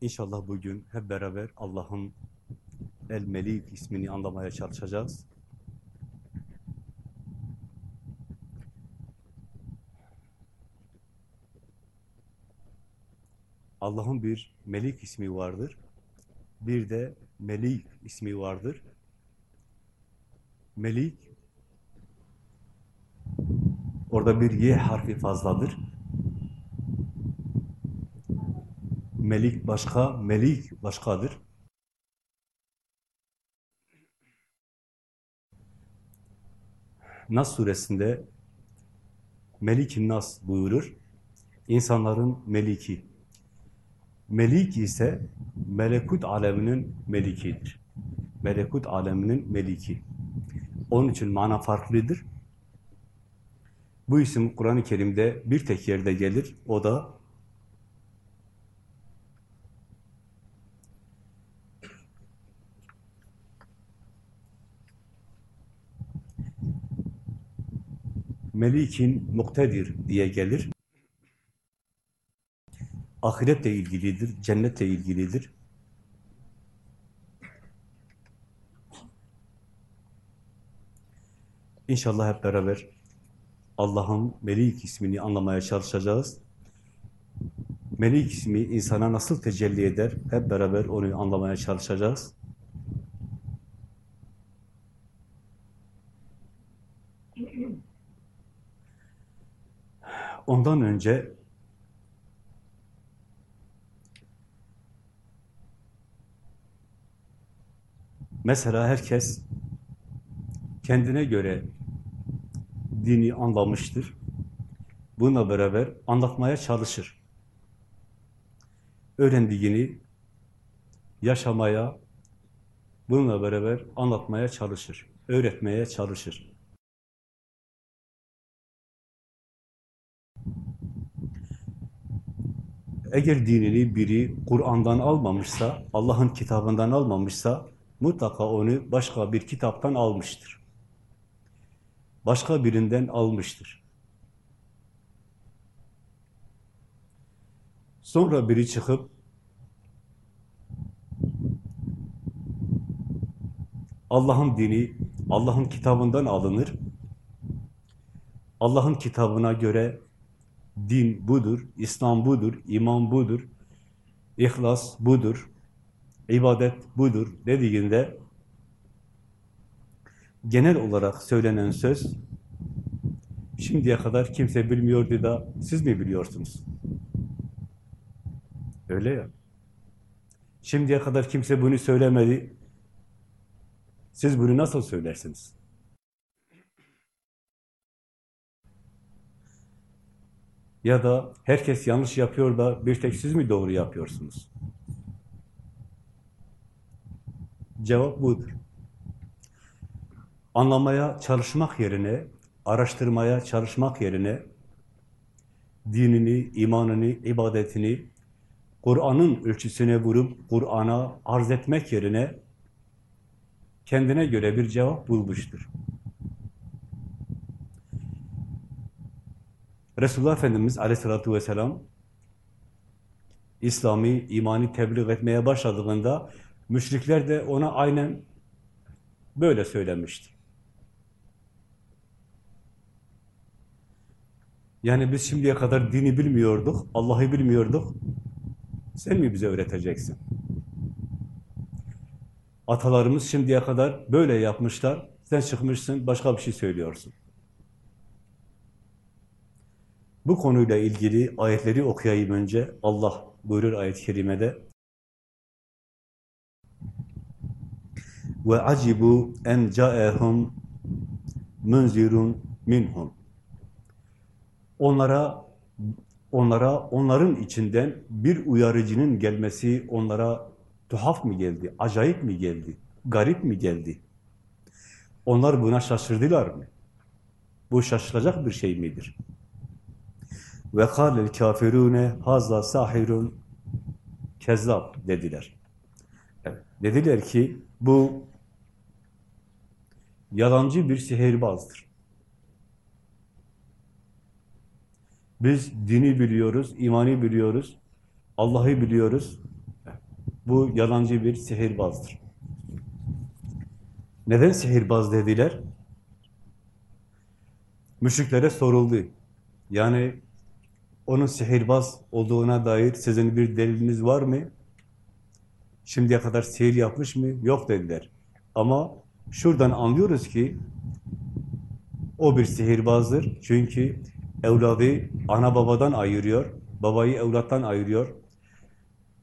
İnşallah bugün hep beraber Allah'ın El-Melik ismini anlamaya çalışacağız. Allah'ın bir Melik ismi vardır. Bir de Melik ismi vardır. Melik orada bir Y harfi fazladır. Melik başka, melik başkadır. Nas suresinde Melik-i Nas buyurur. İnsanların meliki. Melik ise melekut aleminin melikidir. Melekut aleminin meliki. Onun için mana farklıdır. Bu isim Kur'an-ı Kerim'de bir tek yerde gelir. O da Melikin muktedir diye gelir. Ahiretle ilgilidir, cennetle ilgilidir. İnşallah hep beraber Allah'ın Melik ismini anlamaya çalışacağız. Melik ismi insana nasıl tecelli eder? Hep beraber onu anlamaya çalışacağız. Ondan önce mesela herkes kendine göre dini anlamıştır. Bununla beraber anlatmaya çalışır. Öğrendiğini yaşamaya, bununla beraber anlatmaya çalışır. Öğretmeye çalışır. Eğer dinini biri Kur'an'dan almamışsa, Allah'ın kitabından almamışsa, mutlaka onu başka bir kitaptan almıştır. Başka birinden almıştır. Sonra biri çıkıp, Allah'ın dini, Allah'ın kitabından alınır. Allah'ın kitabına göre din budur, İslam budur, iman budur, ihlas budur, ibadet budur dediğinde genel olarak söylenen söz şimdiye kadar kimse bilmiyordu da siz mi biliyorsunuz? Öyle ya. Şimdiye kadar kimse bunu söylemedi. Siz bunu nasıl söylersiniz? Ya da herkes yanlış yapıyor da bir tek siz mi doğru yapıyorsunuz? Cevap budur. Anlamaya çalışmak yerine, araştırmaya çalışmak yerine dinini, imanını, ibadetini Kur'an'ın ölçüsüne vurup Kur'an'a arz etmek yerine kendine göre bir cevap bulmuştur. Resulullah Efendimiz aleyhissalatü vesselam İslami, imani tebliğ etmeye başladığında müşrikler de ona aynen böyle söylemişti. Yani biz şimdiye kadar dini bilmiyorduk, Allah'ı bilmiyorduk. Sen mi bize öğreteceksin? Atalarımız şimdiye kadar böyle yapmışlar. Sen çıkmışsın, başka bir şey söylüyorsun. Bu konuyla ilgili ayetleri okuyayım önce. Allah buyurur ayet-i kerimede. Ve acibu en ca'ehum munzirun minhum. Onlara onlara onların içinden bir uyarıcının gelmesi onlara Tuhaf mı geldi? Acayip mi geldi? Garip mi geldi? Onlar buna şaşırdılar mı? Bu şaşılacak bir şey midir? Ve kâlel kafirûne hazza sahirun kezzab dediler. Evet, dediler ki bu yalancı bir sihirbazdır. Biz dini biliyoruz, imani biliyoruz, Allah'ı biliyoruz. Bu yalancı bir sihirbazdır. Neden sihirbaz dediler? Müşriklere soruldu. Yani onun sihirbaz olduğuna dair sizin bir deliliniz var mı? Şimdiye kadar sihir yapmış mı? Yok dediler. Ama şuradan anlıyoruz ki o bir sihirbazdır. Çünkü evladı ana babadan ayırıyor, babayı evlattan ayırıyor,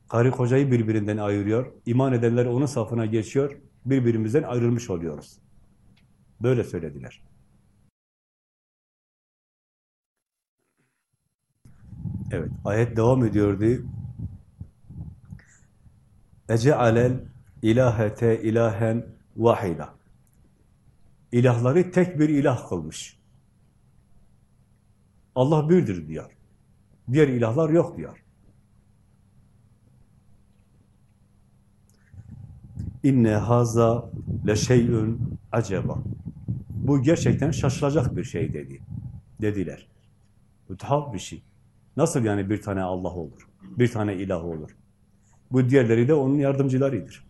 karı kocayı birbirinden ayırıyor, iman edenler onun safına geçiyor, birbirimizden ayrılmış oluyoruz. Böyle söylediler. Evet, ayet devam ediyordu. Ece'alel ilahete ilahen vahida. İlahları tek bir ilah kılmış. Allah birdir diyor. Diğer ilahlar yok diyor. İnne haza le şey'ün acaba. Bu gerçekten şaşılacak bir şey dedi. Dediler. Bu tuhaf bir şey. Nasıl yani bir tane Allah olur? Bir tane ilah olur? Bu diğerleri de onun yardımcılarıdır.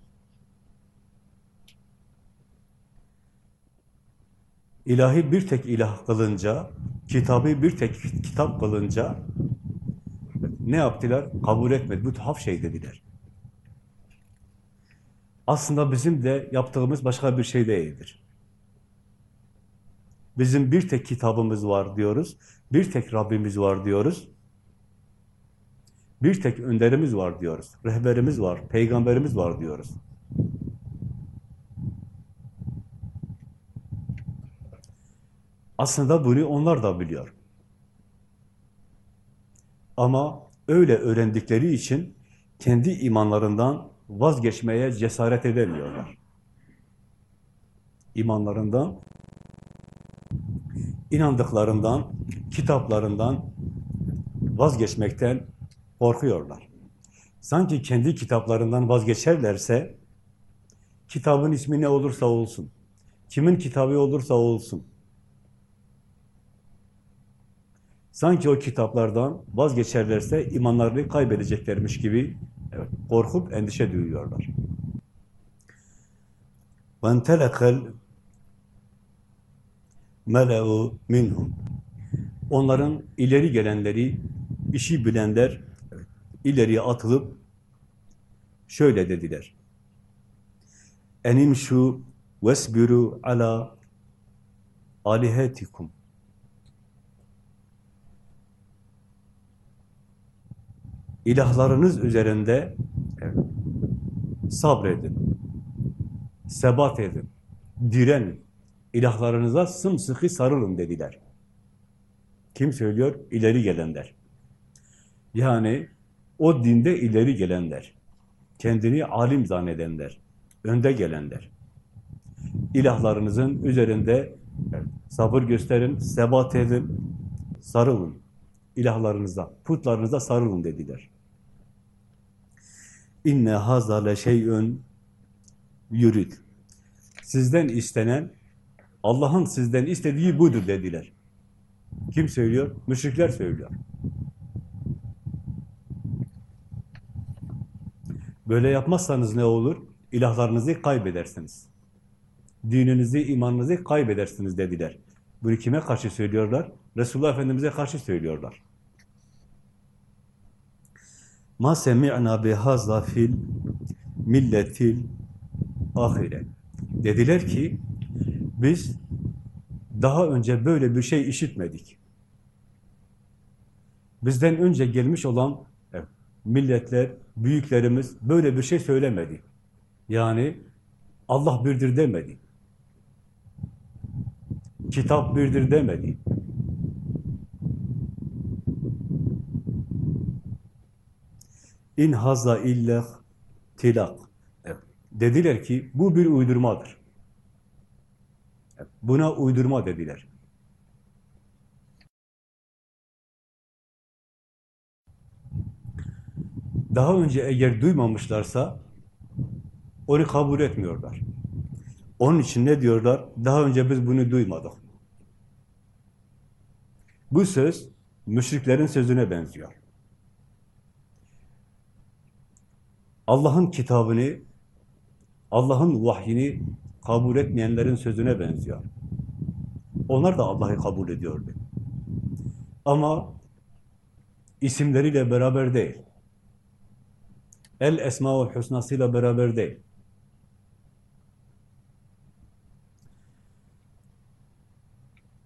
İlahi bir tek ilah kılınca, kitabı bir tek kitap kılınca ne yaptılar? Kabul etmedi. Bu tuhaf şey dediler. Aslında bizim de yaptığımız başka bir şey değildir. Bizim bir tek kitabımız var diyoruz, bir tek Rabbimiz var diyoruz, bir tek önderimiz var diyoruz, rehberimiz var, peygamberimiz var diyoruz. Aslında bunu onlar da biliyor. Ama öyle öğrendikleri için kendi imanlarından vazgeçmeye cesaret edemiyorlar. İmanlarından, inandıklarından, kitaplarından vazgeçmekten korkuyorlar. Sanki kendi kitaplarından vazgeçerlerse, kitabın ismi ne olursa olsun, kimin kitabı olursa olsun, sanki o kitaplardan vazgeçerlerse imanlarını kaybedeceklermiş gibi evet, korkup endişe duyuyorlar. وَانْتَلَقَ الْمَلَعُ minhum. Onların ileri gelenleri, işi bilenler ileriye atılıp şöyle dediler. Enimşu vesbiru ala alihetikum. İlahlarınız üzerinde sabredin, sebat edin, direnin, ilahlarınıza sımsıkı sarılın dediler. Kim söylüyor? İleri gelenler. Yani o dinde ileri gelenler, kendini alim zannedenler, önde gelenler. İlahlarınızın üzerinde sabır gösterin, sebat edin, sarılın. İlahlarınıza, putlarınıza sarılın dediler. İnne haza le şey'ün yurid. Sizden istenen, Allah'ın sizden istediği budur dediler. Kim söylüyor? Müşrikler söylüyor. Böyle yapmazsanız ne olur? İlahlarınızı kaybedersiniz. Dininizi, imanınızı kaybedersiniz dediler. Bunu kime karşı söylüyorlar? Resulullah Efendimiz'e karşı söylüyorlar. Ma semi'na bihazza fil milletil ahire. Dediler ki biz daha önce böyle bir şey işitmedik. Bizden önce gelmiş olan milletler, büyüklerimiz böyle bir şey söylemedi. Yani Allah birdir demedi. Kitap birdir demedi. İn hazza illah tilak. Evet. Dediler ki bu bir uydurmadır. Buna uydurma dediler. Daha önce eğer duymamışlarsa onu kabul etmiyorlar. Onun için ne diyorlar? Daha önce biz bunu duymadık. Bu söz müşriklerin sözüne benziyor. Allah'ın kitabını, Allah'ın vahyini kabul etmeyenlerin sözüne benziyor. Onlar da Allah'ı kabul ediyordu. Ama isimleriyle beraber değil. El Esma ve Hüsnasıyla beraber değil.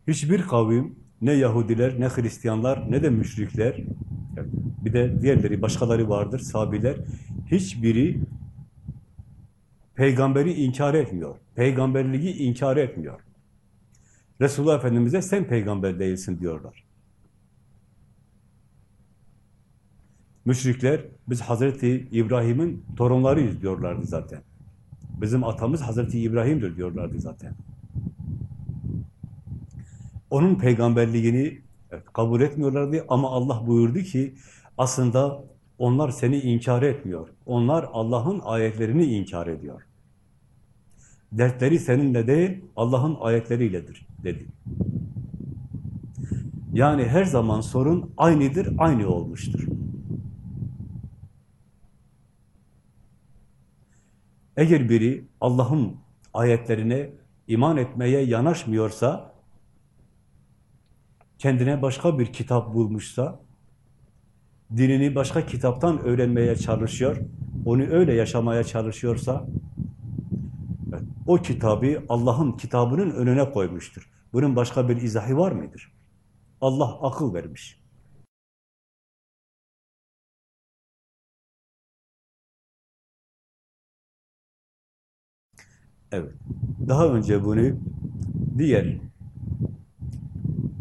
Hiçbir kavim, ne Yahudiler, ne Hristiyanlar, ne de müşrikler, bir de diğerleri, başkaları vardır, sabiler, hiçbiri peygamberi inkar etmiyor. Peygamberliği inkar etmiyor. Resulullah Efendimiz'e sen peygamber değilsin diyorlar. Müşrikler, biz Hazreti İbrahim'in torunlarıyız diyorlardı zaten. Bizim atamız Hazreti İbrahim'dir diyorlardı zaten. Onun peygamberliğini kabul etmiyorlardı ama Allah buyurdu ki aslında onlar seni inkar etmiyor. Onlar Allah'ın ayetlerini inkar ediyor. Dertleri seninle değil, Allah'ın ayetleriyledir dedi. Yani her zaman sorun aynıdır, aynı olmuştur. Eğer biri Allah'ın ayetlerine iman etmeye yanaşmıyorsa, kendine başka bir kitap bulmuşsa, dinini başka kitaptan öğrenmeye çalışıyor, onu öyle yaşamaya çalışıyorsa, o kitabı Allah'ın kitabının önüne koymuştur. Bunun başka bir izahı var mıdır? Allah akıl vermiş. Evet. Daha önce bunu diğer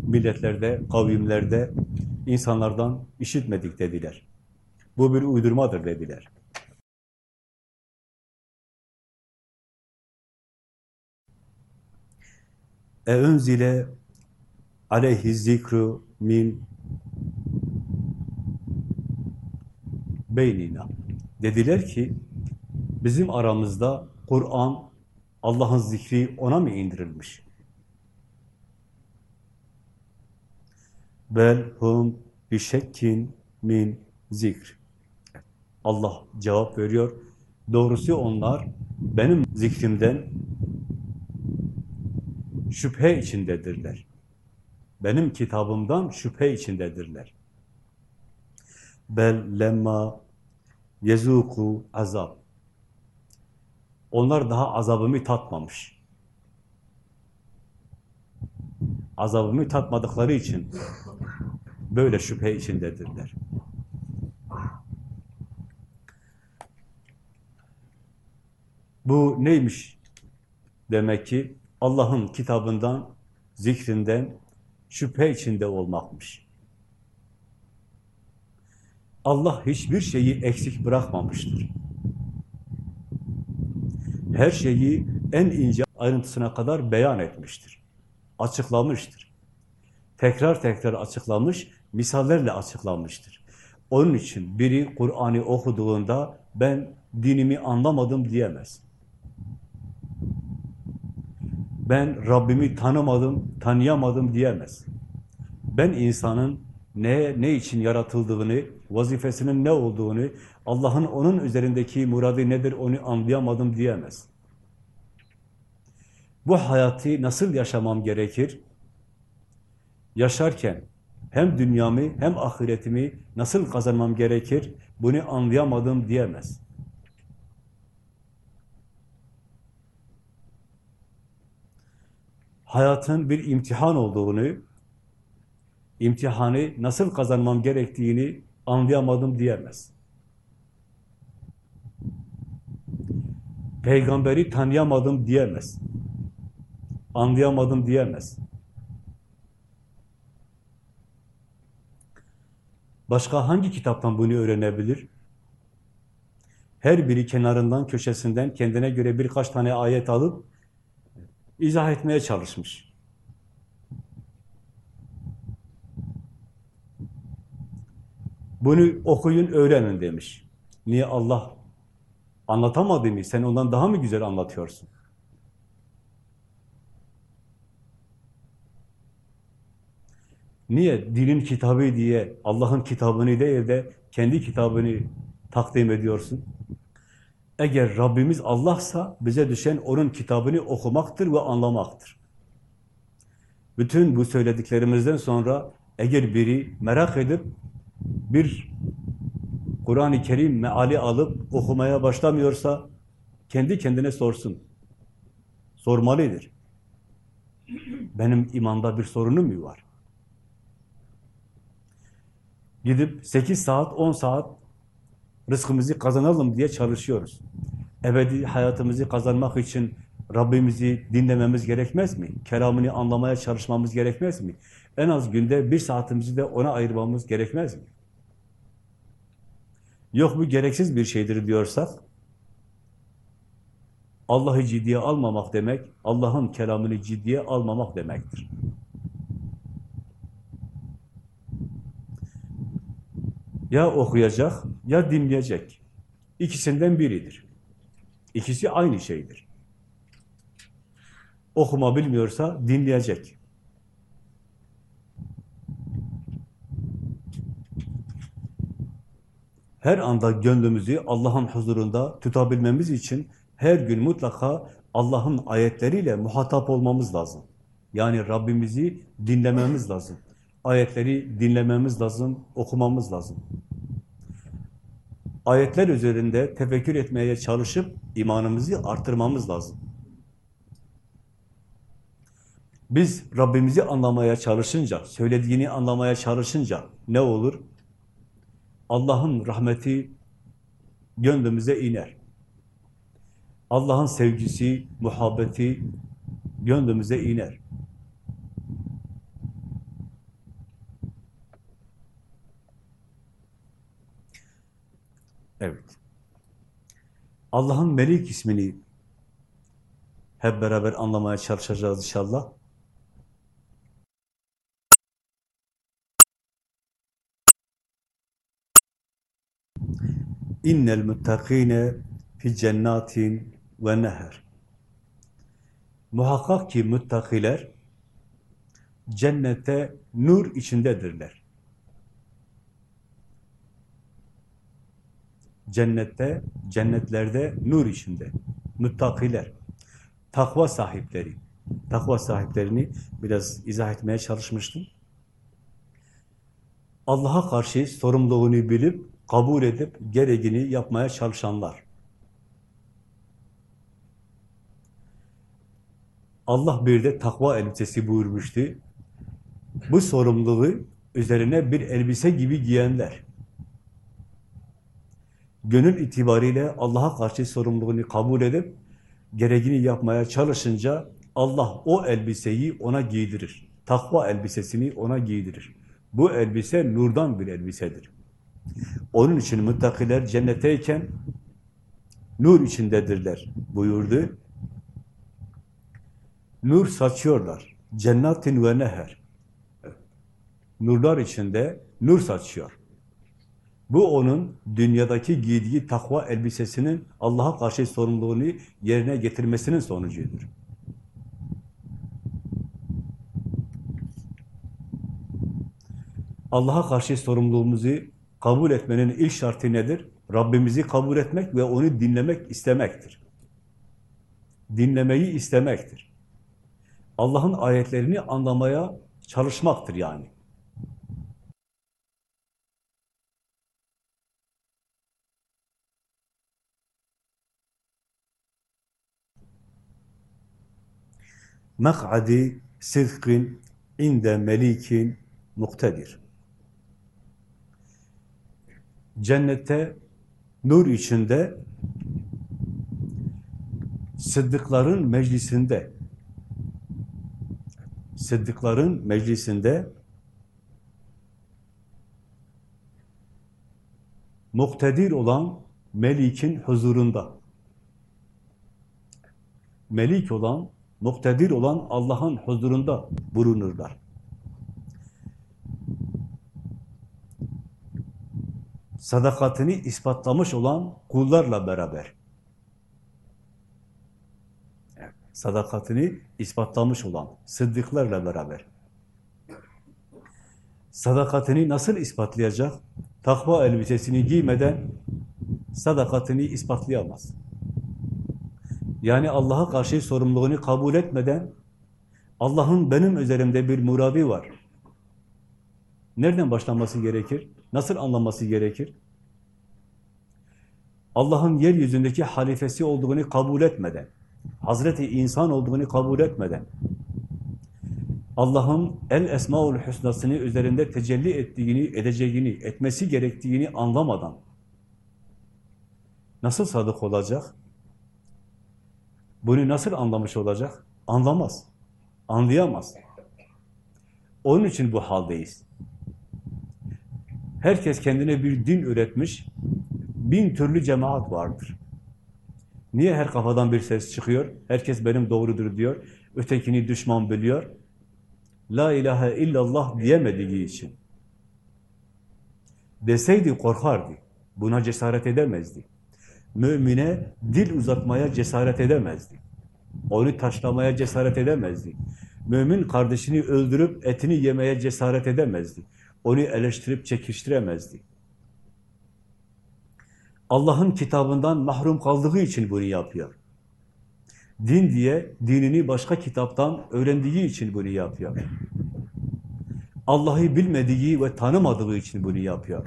milletlerde, kavimlerde insanlardan işitmedik dediler. Bu bir uydurmadır dediler. E önzile aleyhi zikru min beynina. Dediler ki bizim aramızda Kur'an Allah'ın zikri ona mı indirilmiş? Bel hum bi şekkin min zikr. Allah cevap veriyor. Doğrusu onlar benim zikrimden şüphe içindedirler. Benim kitabımdan şüphe içindedirler. Bel lemma yezuku azab. Onlar daha azabımı tatmamış. Azabımı tatmadıkları için böyle şüphe içindedirler. Bu neymiş? Demek ki Allah'ın kitabından, zikrinden şüphe içinde olmakmış. Allah hiçbir şeyi eksik bırakmamıştır. Her şeyi en ince ayrıntısına kadar beyan etmiştir. Açıklamıştır. Tekrar tekrar açıklamış, misallerle açıklamıştır. Onun için biri Kur'an'ı okuduğunda ben dinimi anlamadım diyemez. Ben Rabbimi tanımadım, tanıyamadım diyemez. Ben insanın ne, ne için yaratıldığını, vazifesinin ne olduğunu, Allah'ın onun üzerindeki muradı nedir onu anlayamadım diyemez. Bu hayatı nasıl yaşamam gerekir? Yaşarken hem dünyamı hem ahiretimi nasıl kazanmam gerekir? Bunu anlayamadım diyemez. hayatın bir imtihan olduğunu, imtihanı nasıl kazanmam gerektiğini anlayamadım diyemez. Peygamberi tanıyamadım diyemez. Anlayamadım diyemez. Başka hangi kitaptan bunu öğrenebilir? Her biri kenarından, köşesinden kendine göre birkaç tane ayet alıp izah etmeye çalışmış. Bunu okuyun, öğrenin demiş. Niye Allah anlatamadı mı? Sen ondan daha mı güzel anlatıyorsun? Niye? Dinin kitabı diye Allah'ın kitabını değil de kendi kitabını takdim ediyorsun. Eğer Rabbimiz Allah'sa bize düşen onun kitabını okumaktır ve anlamaktır. Bütün bu söylediklerimizden sonra eğer biri merak edip bir Kur'an-ı Kerim meali alıp okumaya başlamıyorsa kendi kendine sorsun. Sormalıdır. Benim imanda bir sorunum mu var? Gidip 8 saat, 10 saat rızkımızı kazanalım diye çalışıyoruz. Ebedi hayatımızı kazanmak için Rabbimizi dinlememiz gerekmez mi? Kelamını anlamaya çalışmamız gerekmez mi? En az günde bir saatimizi de ona ayırmamız gerekmez mi? Yok bu gereksiz bir şeydir diyorsak, Allah'ı ciddiye almamak demek, Allah'ın kelamını ciddiye almamak demektir. Ya okuyacak, ya dinleyecek. İkisinden biridir. İkisi aynı şeydir. Okuma bilmiyorsa dinleyecek. Her anda gönlümüzü Allah'ın huzurunda tutabilmemiz için her gün mutlaka Allah'ın ayetleriyle muhatap olmamız lazım. Yani Rabbimizi dinlememiz lazım. Ayetleri dinlememiz lazım, okumamız lazım. Ayetler üzerinde tefekkür etmeye çalışıp imanımızı artırmamız lazım. Biz Rabbimizi anlamaya çalışınca, söylediğini anlamaya çalışınca ne olur? Allah'ın rahmeti gönlümüze iner. Allah'ın sevgisi, muhabbeti gönlümüze iner. Evet. Allah'ın Melik ismini hep beraber anlamaya çalışacağız inşallah. İnnel muttakine fi cennatin ve neher. Muhakkak ki muttakiler cennete nur içindedirler. Cennette, cennetlerde nur içinde. Muttakiler. Takva sahipleri. Takva sahiplerini biraz izah etmeye çalışmıştım. Allah'a karşı sorumluluğunu bilip, kabul edip, gereğini yapmaya çalışanlar. Allah bir de takva elbisesi buyurmuştu. Bu sorumluluğu üzerine bir elbise gibi giyenler. Gönül itibariyle Allah'a karşı sorumluluğunu kabul edip, gereğini yapmaya çalışınca Allah o elbiseyi ona giydirir. Takva elbisesini ona giydirir. Bu elbise nurdan bir elbisedir. Onun için muttakiler cennetteyken nur içindedirler buyurdu. Nur saçıyorlar. Cennetin ve neher. Nurlar içinde nur saçıyor. Bu onun dünyadaki giydiği takva elbisesinin Allah'a karşı sorumluluğunu yerine getirmesinin sonucudur. Allah'a karşı sorumluluğumuzu kabul etmenin ilk şartı nedir? Rabbimizi kabul etmek ve onu dinlemek istemektir. Dinlemeyi istemektir. Allah'ın ayetlerini anlamaya çalışmaktır yani. Mek'adi sıdkın inde melikin muktedir. Cennette nur içinde sıddıkların meclisinde sıddıkların meclisinde muktedir olan Melik'in huzurunda. Melik olan, muktedir olan Allah'ın huzurunda bulunurlar. Sadakatini ispatlamış olan kullarla beraber. Sadakatini ispatlamış olan sıddıklarla beraber. Sadakatini nasıl ispatlayacak? Takva elbisesini giymeden sadakatini ispatlayamaz. Yani Allah'a karşı sorumluluğunu kabul etmeden Allah'ın benim üzerimde bir muradı var. Nereden başlaması gerekir? Nasıl anlaması gerekir? Allah'ın yeryüzündeki halifesi olduğunu kabul etmeden, Hazreti insan olduğunu kabul etmeden, Allah'ın el esmaul husnasını üzerinde tecelli ettiğini, edeceğini, etmesi gerektiğini anlamadan nasıl sadık olacak? Bunu nasıl anlamış olacak? Anlamaz. Anlayamaz. Onun için bu haldeyiz. Herkes kendine bir din üretmiş, bin türlü cemaat vardır. Niye her kafadan bir ses çıkıyor? Herkes benim doğrudur diyor. Ötekini düşman biliyor. La ilahe illallah diyemediği için. Deseydi korkardı. Buna cesaret edemezdi. Mümine dil uzatmaya cesaret edemezdi. Onu taşlamaya cesaret edemezdi. Mümin kardeşini öldürüp etini yemeye cesaret edemezdi. Onu eleştirip çekiştiremezdi. Allah'ın kitabından mahrum kaldığı için bunu yapıyor. Din diye dinini başka kitaptan öğrendiği için bunu yapıyor. Allah'ı bilmediği ve tanımadığı için bunu yapıyor.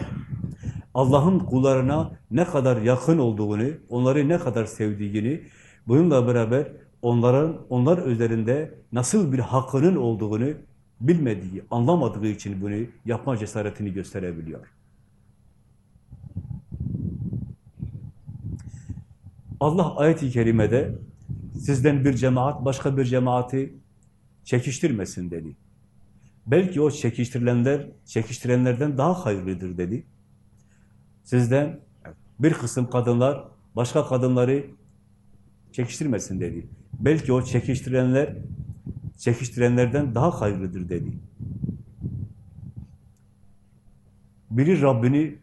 Allah'ın kullarına ne kadar yakın olduğunu, onları ne kadar sevdiğini, bununla beraber onların onlar üzerinde nasıl bir hakkının olduğunu bilmediği, anlamadığı için bunu yapma cesaretini gösterebiliyor. Allah ayet-i kerimede sizden bir cemaat başka bir cemaati çekiştirmesin dedi. Belki o çekiştirilenler, çekiştirenlerden daha hayırlıdır dedi. Sizden bir kısım kadınlar başka kadınları çekiştirmesin dedi. Belki o çekiştirenler çekiştirenlerden daha hayırlıdır dedi. Biri Rabbini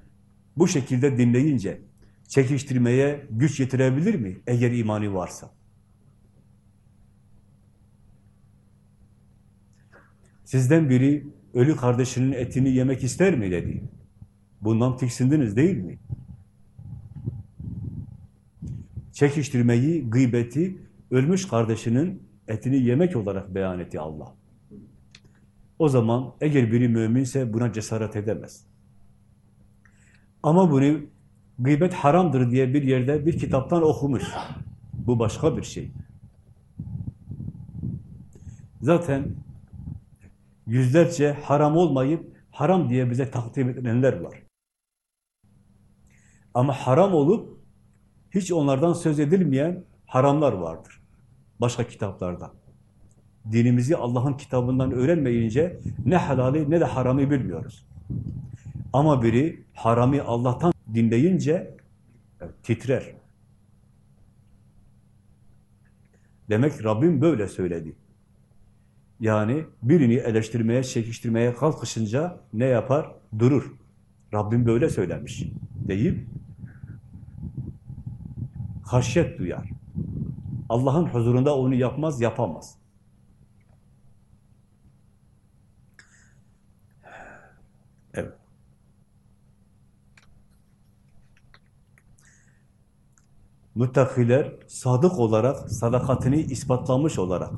bu şekilde dinleyince çekiştirmeye güç yetirebilir mi? Eğer imani varsa. Sizden biri ölü kardeşinin etini yemek ister mi dedi. Bundan tiksindiniz değil mi? Çekiştirmeyi, gıybeti, ölmüş kardeşinin etini yemek olarak beyan etti Allah. O zaman eğer biri müminse buna cesaret edemez. Ama bunu gıybet haramdır diye bir yerde bir kitaptan okumuş. Bu başka bir şey. Zaten yüzlerce haram olmayıp haram diye bize takdim edilenler var. Ama haram olup hiç onlardan söz edilmeyen haramlar vardır. Başka kitaplarda. Dinimizi Allah'ın kitabından öğrenmeyince ne halali ne de harami bilmiyoruz. Ama biri harami Allah'tan dinleyince titrer. Demek Rabbim böyle söyledi. Yani birini eleştirmeye, çekiştirmeye kalkışınca ne yapar? Durur. Rabbim böyle söylemiş deyip haşyet duyar. Allah'ın huzurunda onu yapmaz, yapamaz. Evet. Müttakiler sadık olarak, sadakatini ispatlamış olarak,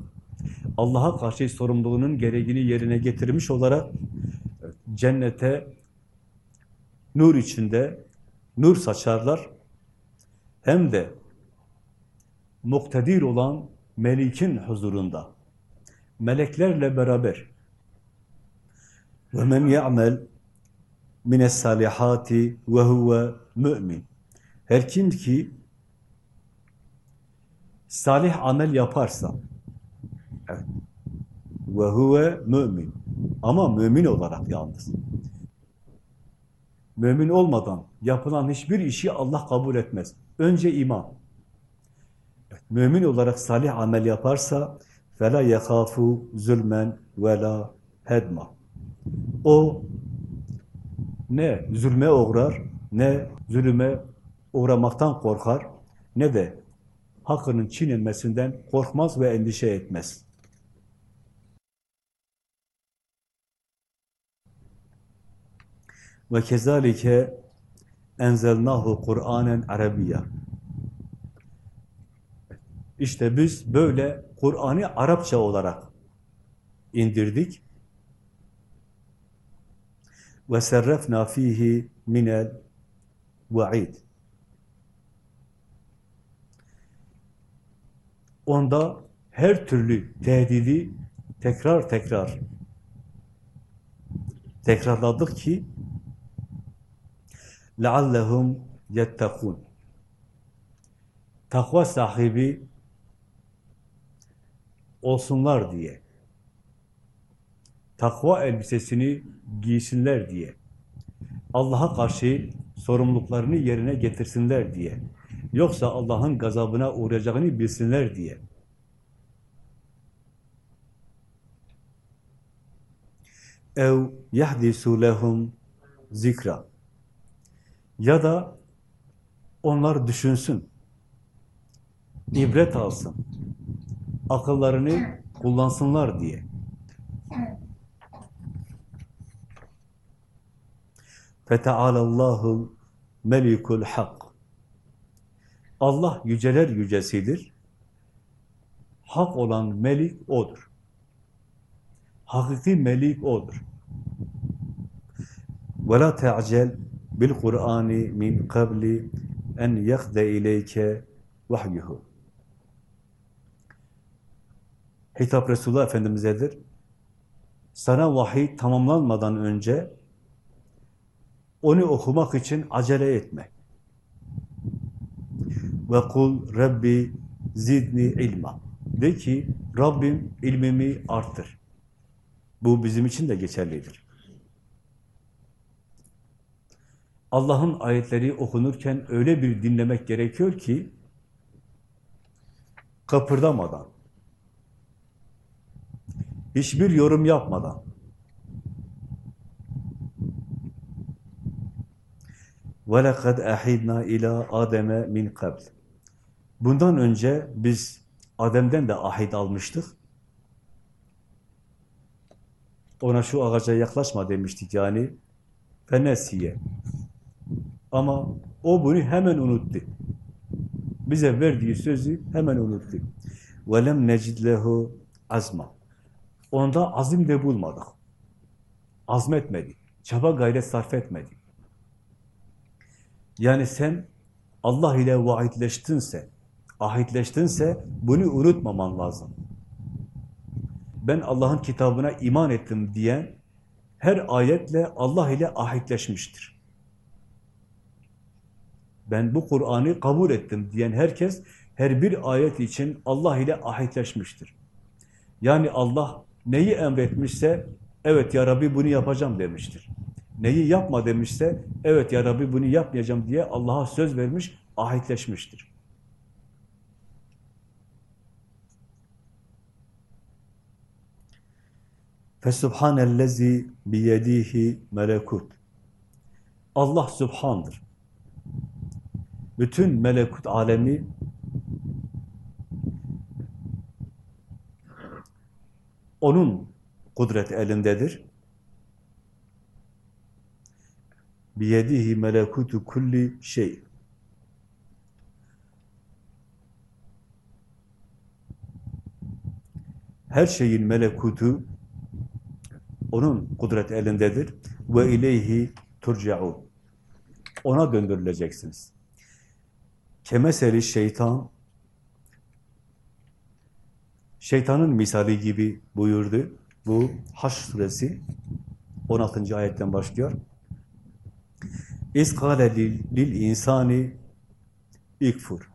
Allah'a karşı sorumluluğunun gereğini yerine getirmiş olarak cennete nur içinde nur saçarlar. Hem de muktedir olan Melik'in huzurunda, meleklerle beraber ve ya'mel mines salihati ve huve mümin. Her kim ki salih amel yaparsa evet, ve huve mümin ama mümin olarak yalnız Mümin olmadan yapılan hiçbir işi Allah kabul etmez. Önce iman Mümin olarak salih amel yaparsa فَلَا يَخَافُ zulmen وَلَا hedma. O ne zulme uğrar, ne zulüme uğramaktan korkar, ne de hakkının çiğnenmesinden korkmaz ve endişe etmez. Ve kezalike enzelnahu Kur'anen Arabiyya. İşte biz böyle Kur'an'ı Arapça olarak indirdik. Ve serrefna fihi minel vaid. Onda her türlü tehdidi tekrar tekrar tekrarladık ki لَعَلَّهُمْ يَتَّقُونَ Takva sahibi olsunlar diye. Takva elbisesini giysinler diye. Allah'a karşı sorumluluklarını yerine getirsinler diye. Yoksa Allah'ın gazabına uğrayacağını bilsinler diye. ev yahdisu lehum zikra ya da onlar düşünsün, ibret alsın, akıllarını kullansınlar diye. Fetealallahul melikul hak. Allah yüceler yücesidir. Hak olan melik odur. Hakiki melik odur. Ve la te'cel bil Kur'ani min kabli en yekde ileyke vahyuhu. Hitap Resulullah Efendimiz'edir. Sana vahiy tamamlanmadan önce onu okumak için acele etme. Ve kul Rabbi zidni ilma. De ki Rabbim ilmimi artır. Bu bizim için de geçerlidir. Allah'ın ayetleri okunurken öyle bir dinlemek gerekiyor ki kapırdamadan, hiçbir yorum yapmadan, وَلَقَدْ اَحِدْنَا اِلَى Adem'e min قَبْلِ Bundan önce biz Adem'den de ahit almıştık. Ona şu ağaca yaklaşma demiştik yani. Fenesiye. Ama o bunu hemen unuttu. Bize verdiği sözü hemen unuttu. وَلَمْ نَجِدْ لَهُ azma. Onda azim de bulmadık. Azmetmedi. Çaba gayret sarf etmedi. Yani sen Allah ile vaidleştinse, ahitleştinse bunu unutmaman lazım. Ben Allah'ın kitabına iman ettim diyen her ayetle Allah ile ahitleşmiştir. Ben bu Kur'an'ı kabul ettim diyen herkes her bir ayet için Allah ile ahitleşmiştir. Yani Allah neyi emretmişse evet ya Rabbi bunu yapacağım demiştir. Neyi yapma demişse evet ya Rabbi bunu yapmayacağım diye Allah'a söz vermiş, ahitleşmiştir. Fesubhanellezi biyedihi melekut. Allah Subhan'dır. Bütün melekut alemi onun kudret elindedir. Biyedihi melekutu kulli şey. Her şeyin melekutu onun kudret elindedir. Ve ileyhi turcaun. Ona döndürüleceksiniz. Kemeseli şeytan şeytanın misali gibi buyurdu. Bu Haş suresi 16. ayetten başlıyor. İskale lil insani ikfur.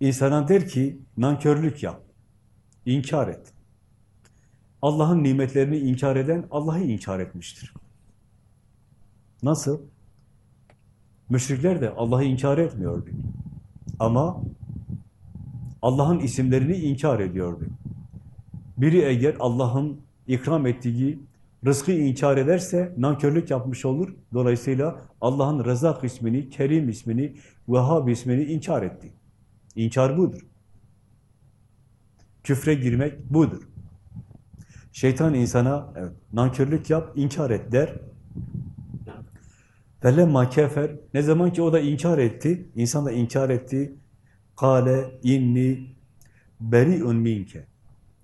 İnsana der ki nankörlük yap. inkar et. Allah'ın nimetlerini inkar eden Allah'ı inkar etmiştir. Nasıl? Müşrikler de Allah'ı inkar etmiyordu. Ama Allah'ın isimlerini inkar ediyordu. Biri eğer Allah'ın ikram ettiği rızkı inkar ederse nankörlük yapmış olur. Dolayısıyla Allah'ın Rezak ismini, Kerim ismini, Vehhab ismini inkar etti. İnkar budur. Küfre girmek budur. Şeytan insana evet, nankörlük yap, inkar et der. Felemma kefer, ne zaman ki o da inkar etti, insan da inkar etti, kale inni beri'un minke.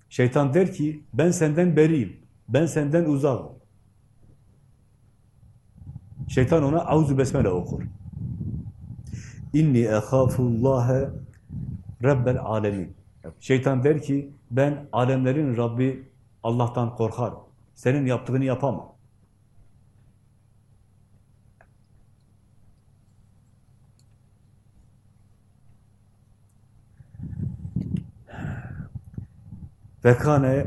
Şeytan der ki, ben senden beriyim, ben senden uzağım. Şeytan ona auzu besmele okur. İnni ehâfullâhe rabbel alemin. Şeytan der ki, ben alemlerin Rabbi Allah'tan korkarım. Senin yaptığını yapamam. Ve kâne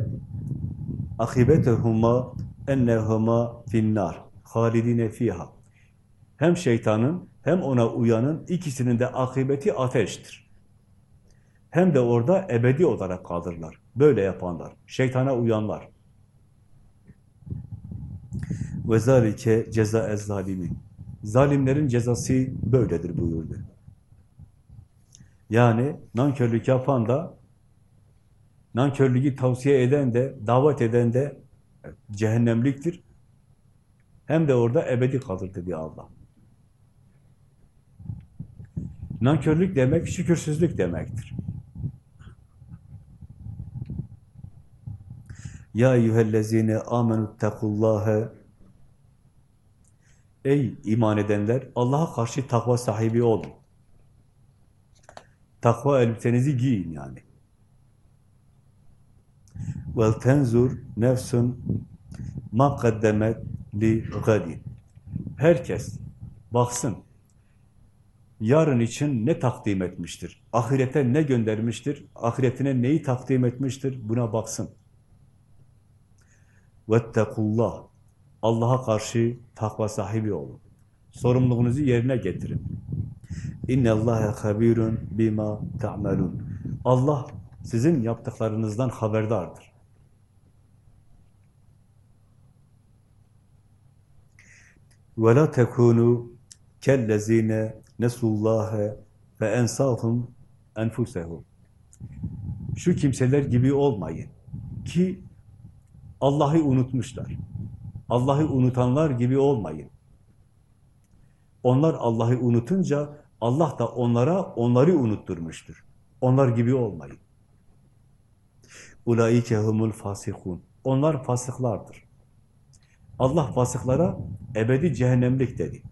akibetehuma ennehuma finnar halidine fiha. Hem şeytanın hem ona uyanın ikisinin de akıbeti ateştir. Hem de orada ebedi olarak kalırlar. Böyle yapanlar, şeytana uyanlar. Ve zalike ceza zalimin. Zalimlerin cezası böyledir buyurdu. Yani nankörlük yapan da nankörlüğü tavsiye eden de, davet eden de cehennemliktir. Hem de orada ebedi kalır dedi Allah. Nankörlük demek şükürsüzlük demektir. Ya eyyühellezine amenüttekullâhe Ey iman edenler! Allah'a karşı takva sahibi olun. Takva elbisenizi giyin yani. Vel tenzur nefsun ma kaddemet li gadin. Herkes baksın. Yarın için ne takdim etmiştir? Ahirete ne göndermiştir? Ahiretine neyi takdim etmiştir? Buna baksın. Vettekullah. Allah'a karşı takva sahibi olun. Sorumluluğunuzu yerine getirin. İnne Allahe habirun bima ta'malun. Allah sizin yaptıklarınızdan haberdardır. La tekunu kellezine nesullâhe ve ensahum enfusehum. Şu kimseler gibi olmayın ki Allah'ı unutmuşlar. Allah'ı unutanlar gibi olmayın. Onlar Allah'ı unutunca Allah da onlara onları unutturmuştur. Onlar gibi olmayın. Ulaike humul fasikun. Onlar fasıklardır. Allah fasıklara ebedi cehennemlik dedi.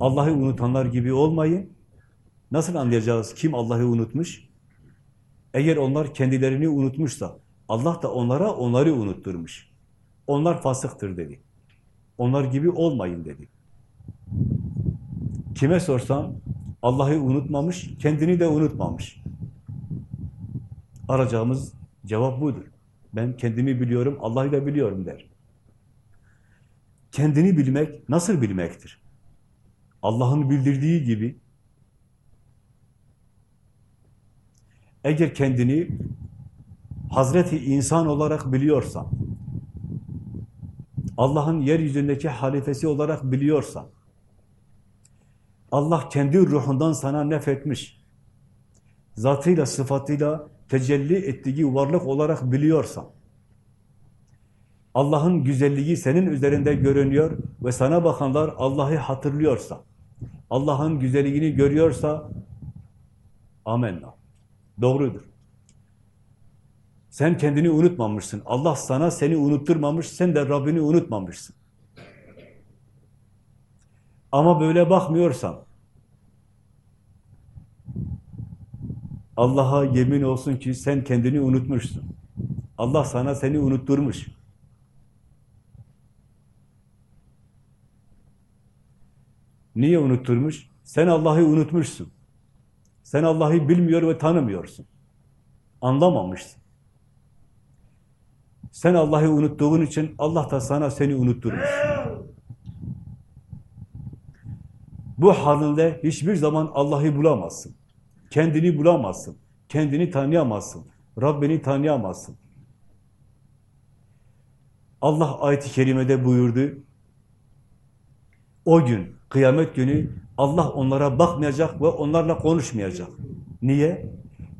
Allah'ı unutanlar gibi olmayın. Nasıl anlayacağız kim Allah'ı unutmuş? Eğer onlar kendilerini unutmuşsa Allah da onlara onları unutturmuş. Onlar fasıktır dedi. Onlar gibi olmayın dedi. Kime sorsam Allah'ı unutmamış, kendini de unutmamış. Arayacağımız cevap budur. Ben kendimi biliyorum, Allah'ı da biliyorum der. Kendini bilmek nasıl bilmektir? Allah'ın bildirdiği gibi eğer kendini Hazreti insan olarak biliyorsan, Allah'ın yeryüzündeki halifesi olarak biliyorsan, Allah kendi ruhundan sana nefetmiş, zatıyla, sıfatıyla tecelli ettiği varlık olarak biliyorsan, Allah'ın güzelliği senin üzerinde görünüyor ve sana bakanlar Allah'ı hatırlıyorsa, Allah'ın güzelliğini görüyorsa, amenna. Doğrudur. Sen kendini unutmamışsın. Allah sana seni unutturmamış, sen de Rabbini unutmamışsın. Ama böyle bakmıyorsan, Allah'a yemin olsun ki sen kendini unutmuşsun. Allah sana seni unutturmuş. Niye unutturmuş? Sen Allah'ı unutmuşsun. Sen Allah'ı bilmiyor ve tanımıyorsun. Anlamamışsın. Sen Allah'ı unuttuğun için Allah da sana seni unutturmuş. Bu halinde hiçbir zaman Allah'ı bulamazsın. Kendini bulamazsın. Kendini tanıyamazsın. Rabbini tanıyamazsın. Allah ayet-i kerimede buyurdu. O gün, kıyamet günü Allah onlara bakmayacak ve onlarla konuşmayacak. Niye?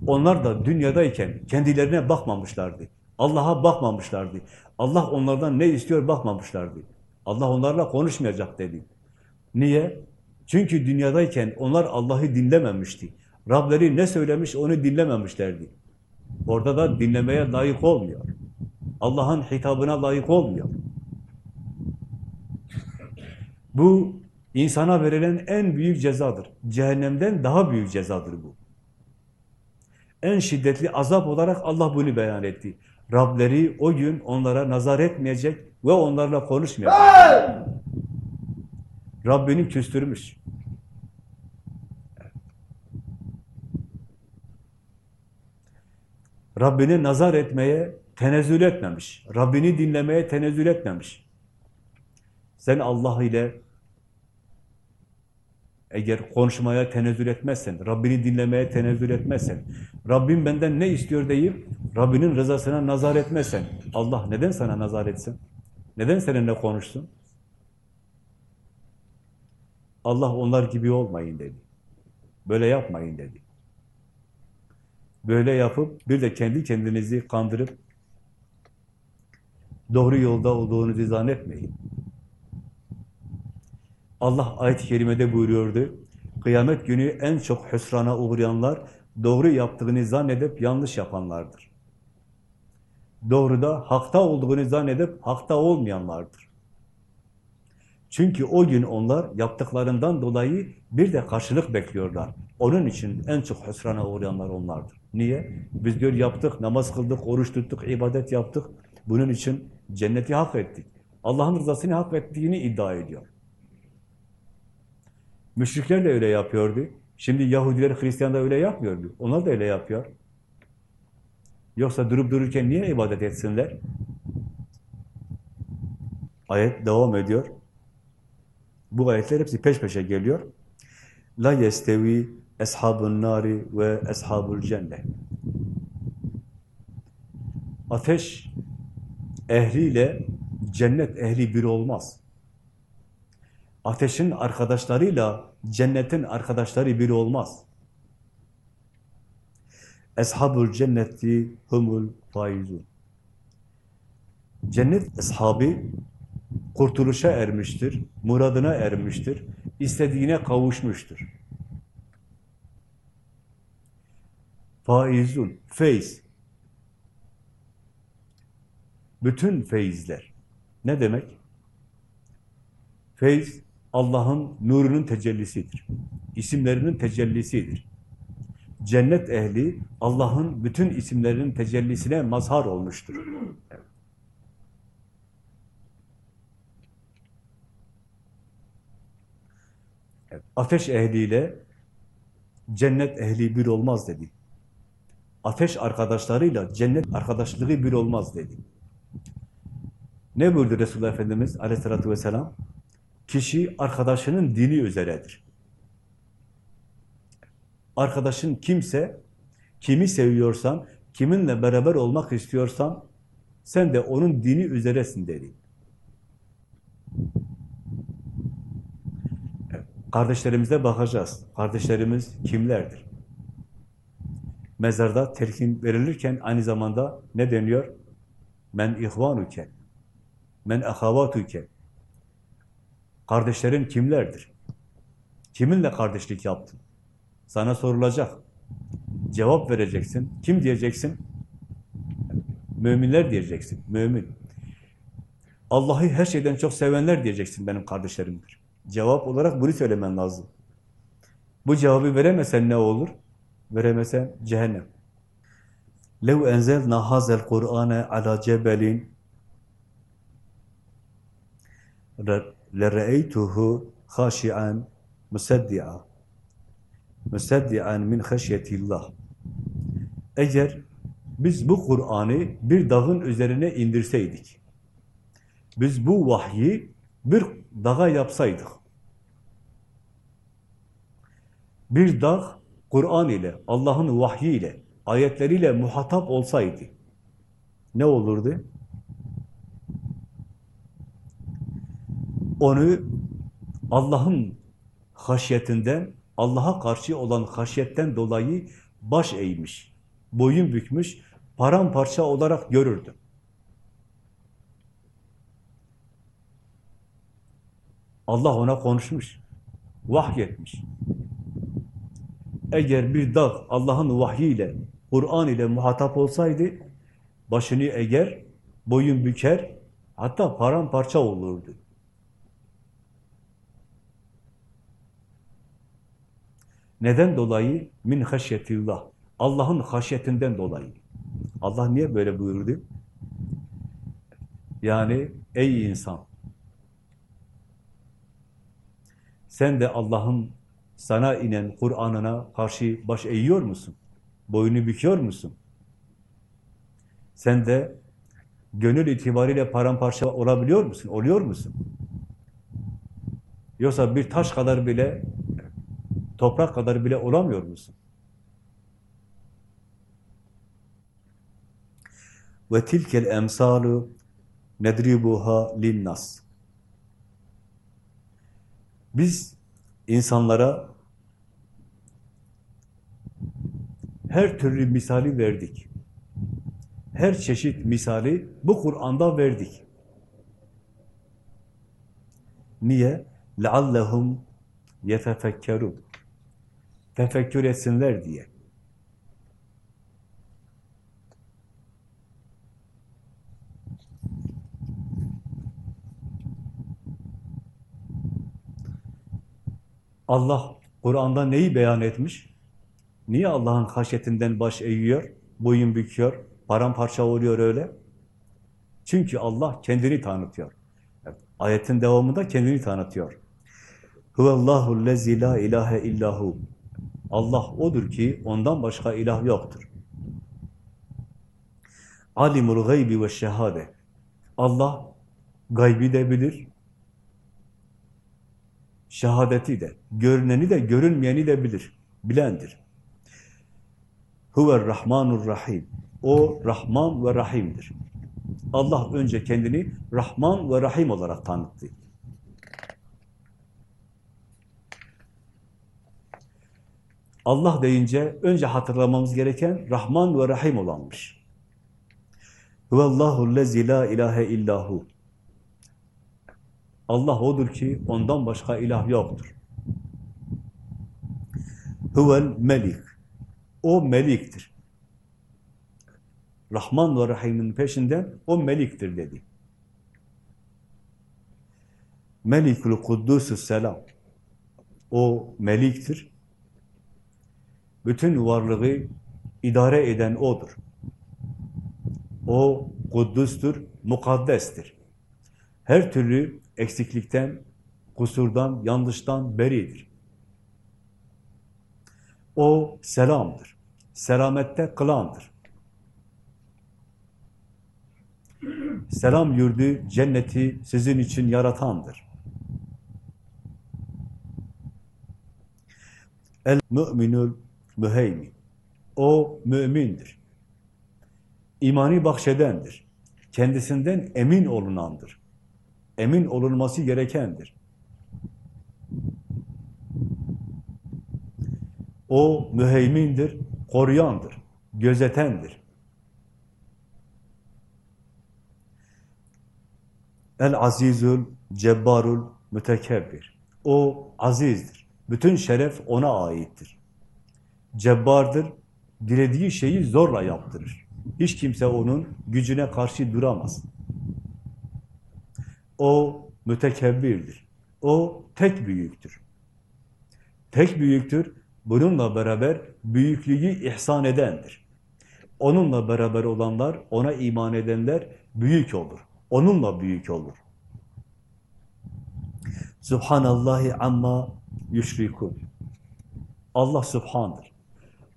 Onlar da dünyadayken kendilerine bakmamışlardı. Allah'a bakmamışlardı. Allah onlardan ne istiyor bakmamışlardı. Allah onlarla konuşmayacak dedi. Niye? Çünkü dünyadayken onlar Allah'ı dinlememişti. Rableri ne söylemiş onu dinlememişlerdi. Orada da dinlemeye layık olmuyor. Allah'ın hitabına layık olmuyor. Bu insana verilen en büyük cezadır. Cehennemden daha büyük cezadır bu. En şiddetli azap olarak Allah bunu beyan etti. Rableri o gün onlara nazar etmeyecek ve onlarla konuşmayacak. Rabbini küstürmüş. Rabbini nazar etmeye tenezzül etmemiş. Rabbini dinlemeye tenezzül etmemiş. Sen Allah ile eğer konuşmaya tenezzül etmezsen, Rabbini dinlemeye tenezzül etmezsen, Rabbim benden ne istiyor deyip Rabbinin rızasına nazar etmezsen, Allah neden sana nazar etsin? Neden seninle konuşsun? Allah onlar gibi olmayın dedi. Böyle yapmayın dedi. Böyle yapıp bir de kendi kendinizi kandırıp doğru yolda olduğunuzu zannetmeyin. Allah ayet-i kerimede buyuruyordu. Kıyamet günü en çok hüsrana uğrayanlar doğru yaptığını zannedip yanlış yapanlardır. Doğruda hakta olduğunu zannedip hakta olmayanlardır. Çünkü o gün onlar yaptıklarından dolayı bir de karşılık bekliyorlar. Onun için en çok hüsrana uğrayanlar onlardır. Niye? Biz diyor yaptık, namaz kıldık, oruç tuttuk, ibadet yaptık. Bunun için cenneti hak ettik. Allah'ın rızasını hak ettiğini iddia ediyor. Müşrikler de öyle yapıyordu. Şimdi Yahudiler, Hristiyan da öyle yapmıyordu. Onlar da öyle yapıyor. Yoksa durup dururken niye ibadet etsinler? Ayet devam ediyor. Bu ayetler hepsi peş peşe geliyor. La yestevi eshabun nari ve eshabul cennet. Ateş ehliyle cennet ehli bir olmaz. Ateşin arkadaşlarıyla cennetin arkadaşları biri olmaz. Eshabul cenneti humul faizun. Cennet ashabı kurtuluşa ermiştir, muradına ermiştir, istediğine kavuşmuştur. Faizun, feyz. Bütün feyizler. Ne demek? Feyz, Allah'ın nurunun tecellisidir. İsimlerinin tecellisidir. Cennet ehli, Allah'ın bütün isimlerinin tecellisine mazhar olmuştur. Evet. Ateş ehliyle cennet ehli bir olmaz dedi. Ateş arkadaşlarıyla cennet arkadaşlığı bir olmaz dedi. Ne buyurdu Resulullah Efendimiz aleyhissalatü vesselam? Kişi arkadaşının dini üzeredir. Arkadaşın kimse, kimi seviyorsan, kiminle beraber olmak istiyorsan, sen de onun dini üzeresin dedi. Kardeşlerimize bakacağız. Kardeşlerimiz kimlerdir? Mezarda telkin verilirken aynı zamanda ne deniyor? Men ihvanuke, men ahavatuke. Kardeşlerin kimlerdir? Kiminle kardeşlik yaptın? Sana sorulacak. Cevap vereceksin. Kim diyeceksin? Müminler diyeceksin. Mümin. Allah'ı her şeyden çok sevenler diyeceksin benim kardeşlerimdir. Cevap olarak bunu söylemen lazım. Bu cevabı veremesen ne olur? Veremesen cehennem. لَوْ اَنْزَلْنَا هَذَا الْقُرْآنَ عَلَى جَبَلٍ لَرَأَيْتُهُ خَاشِعًا مُسَدِّعًا مُسَدِّعًا مِنْ خَشْيَةِ اللّٰهِ Eğer biz bu Kur'an'ı bir dağın üzerine indirseydik, biz bu vahyi bir dağa yapsaydık, bir dağ Kur'an ile, Allah'ın vahyi ile, ayetleriyle muhatap olsaydı ne olurdu? Onu Allah'ın haşyetinden, Allah'a karşı olan haşyetten dolayı baş eğmiş, boyun bükmüş, paramparça olarak görürdü. Allah ona konuşmuş, vahyetmiş. Eğer bir dağ Allah'ın vahyiyle, Kur'an ile muhatap olsaydı, başını eğer, boyun büker, hatta paramparça olurdu. Neden dolayı? Min haşyetillah. Allah'ın haşyetinden dolayı. Allah niye böyle buyurdu? Yani ey insan, sen de Allah'ın sana inen Kur'an'ına karşı baş eğiyor musun? Boynu büküyor musun? Sen de gönül itibariyle paramparça olabiliyor musun? Oluyor musun? Yoksa bir taş kadar bile, toprak kadar bile olamıyor musun? Ve tilkel emsalu nedribuha linnas. Biz insanlara her türlü misali verdik. Her çeşit misali bu Kur'an'da verdik. Niye? لَعَلَّهُمْ يَتَفَكَّرُونَ Tefekkür etsinler diye. Allah Kur'an'da neyi beyan etmiş? Niye Allah'ın haşyetinden baş eğiyor, boyun büküyor, paramparça oluyor öyle? Çünkü Allah kendini tanıtıyor. Ayetin devamında kendini tanıtıyor. Huvallahu lezi la ilahe illahu. Allah odur ki ondan başka ilah yoktur. Alimul gaybi ve şehade. Allah gaybi de bilir, şehadeti de, görüneni de, görünmeyeni de bilir, bilendir. Huver Rahmanur Rahim. O Rahman ve Rahim'dir. Allah önce kendini Rahman ve Rahim olarak tanıttı. Allah deyince önce hatırlamamız gereken Rahman ve Rahim olanmış. Huvallahu lezi la ilahe illahu. Allah odur ki ondan başka ilah yoktur. Huvel melik. O meliktir. Rahman ve Rahim'in peşinden o meliktir dedi. Melikul Kuddusü Selam. O meliktir. Bütün varlığı idare eden O'dur. O kuddustur, mukaddestir. Her türlü eksiklikten, kusurdan, yanlıştan beridir. O selamdır. Selamette kılandır. Selam yurdu, cenneti sizin için yaratandır. El müminül müheymin. O mümindir. İmani bahşedendir. Kendisinden emin olunandır. Emin olunması gerekendir. O müheymindir, koruyandır, gözetendir. El azizül cebbarul mütekebbir. O azizdir. Bütün şeref ona aittir. Cebbardır. Dilediği şeyi zorla yaptırır. Hiç kimse onun gücüne karşı duramaz. O mütekebbirdir. O tek büyüktür. Tek büyüktür. Bununla beraber büyüklüğü ihsan edendir. Onunla beraber olanlar, ona iman edenler büyük olur. Onunla büyük olur. Subhanallahi amma yüşrikun. Allah subhandır.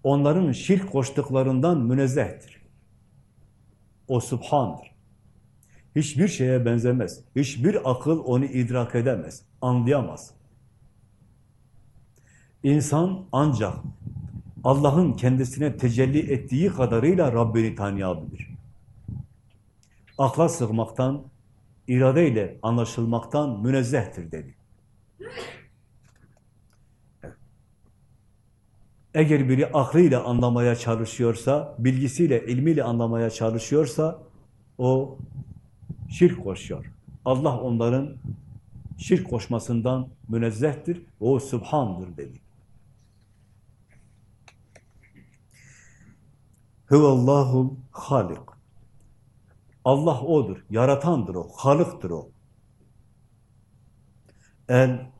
Onların şirk koştuklarından münezzehtir. O subhandır. Hiçbir şeye benzemez. Hiçbir akıl onu idrak edemez, anlayamaz. İnsan ancak Allah'ın kendisine tecelli ettiği kadarıyla Rabbini tanıyabilir. Akla sığmaktan, iradeyle anlaşılmaktan münezzehtir dedi. Eğer biri aklıyla anlamaya çalışıyorsa, bilgisiyle, ilmiyle anlamaya çalışıyorsa, o şirk koşuyor. Allah onların şirk koşmasından münezzehtir, o Sübhan'dır dedi. Huvallahul Halik. Allah O'dur, yaratandır O, Halık'tır O. El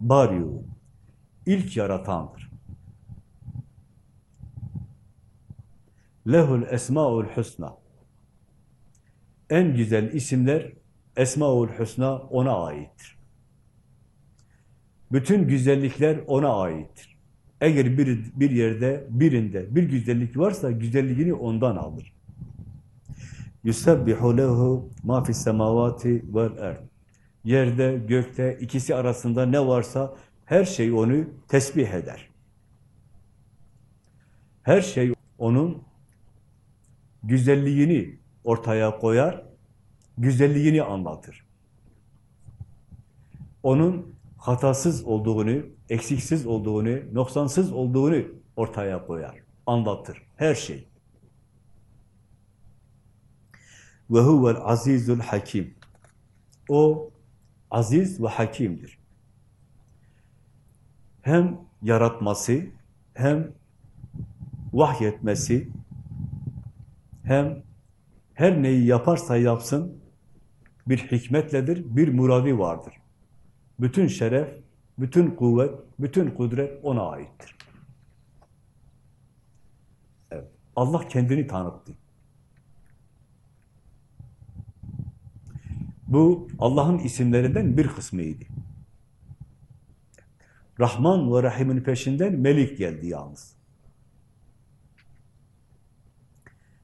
Bariu, ilk yaratandır. Lehul Esmaül Hüsna. En güzel isimler Esmaül Hüsna ona aittir. Bütün güzellikler ona aittir. Eğer bir, bir yerde, birinde bir güzellik varsa güzelliğini ondan alır. Lehu ma fis semavati vel erd. Yerde, gökte, ikisi arasında ne varsa her şey onu tesbih eder. Her şey onun güzelliğini ortaya koyar, güzelliğini anlatır. Onun hatasız olduğunu, eksiksiz olduğunu, noksansız olduğunu ortaya koyar, anlatır. Her şey. Ve huvel azizul hakim. O aziz ve hakimdir. Hem yaratması, hem vahyetmesi, hem her neyi yaparsa yapsın bir hikmetledir, bir muradi vardır. Bütün şeref, bütün kuvvet, bütün kudret ona aittir. Evet. Allah kendini tanıttı. Bu Allah'ın isimlerinden bir kısmıydı. Rahman ve Rahim'in peşinden Melik geldi yalnız.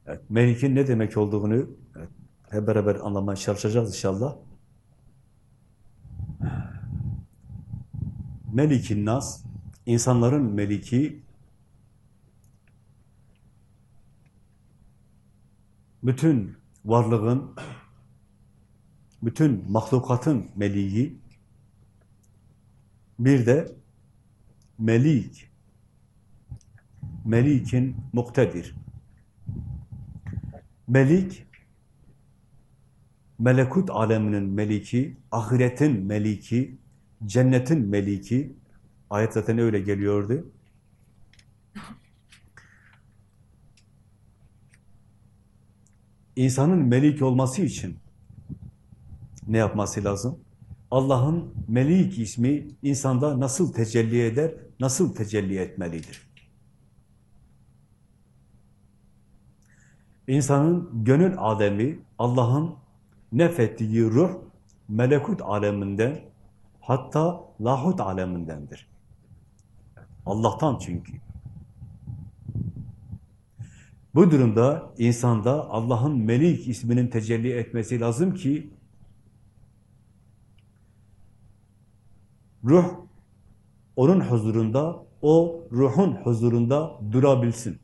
Evet, Melik'in ne demek olduğunu evet, hep beraber anlamaya çalışacağız inşallah. Melikin Nas, insanların meliki, bütün varlığın, bütün mahlukatın meliği, bir de melik, melikin muktedir. Melik, melekut aleminin meliki, ahiretin meliki, cennetin meliki, ayet zaten öyle geliyordu. İnsanın melik olması için ne yapması lazım? Allah'ın melik ismi insanda nasıl tecelli eder, nasıl tecelli etmelidir? İnsanın gönül ademi, Allah'ın nefettiği ruh, melekut aleminden, hatta lahut alemindendir. Allah'tan çünkü. Bu durumda insanda Allah'ın Melik isminin tecelli etmesi lazım ki ruh onun huzurunda, o ruhun huzurunda durabilsin.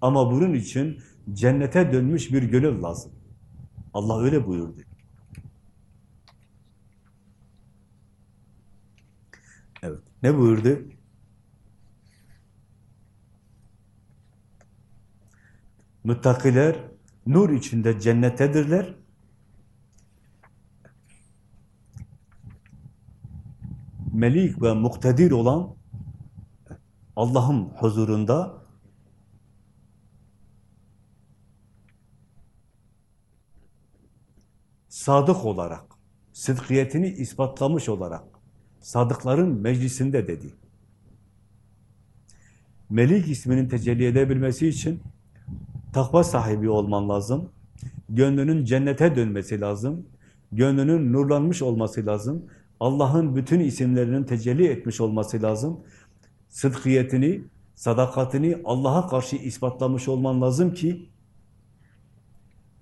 Ama bunun için cennete dönmüş bir gönül lazım. Allah öyle buyurdu. Evet. Ne buyurdu? Müttakiler nur içinde cennettedirler. Melik ve muktedir olan Allah'ın huzurunda sadık olarak, sıdkiyetini ispatlamış olarak, sadıkların meclisinde dedi. Melik isminin tecelli edebilmesi için takva sahibi olman lazım. Gönlünün cennete dönmesi lazım. Gönlünün nurlanmış olması lazım. Allah'ın bütün isimlerinin tecelli etmiş olması lazım. Sıdkiyetini, sadakatini Allah'a karşı ispatlamış olman lazım ki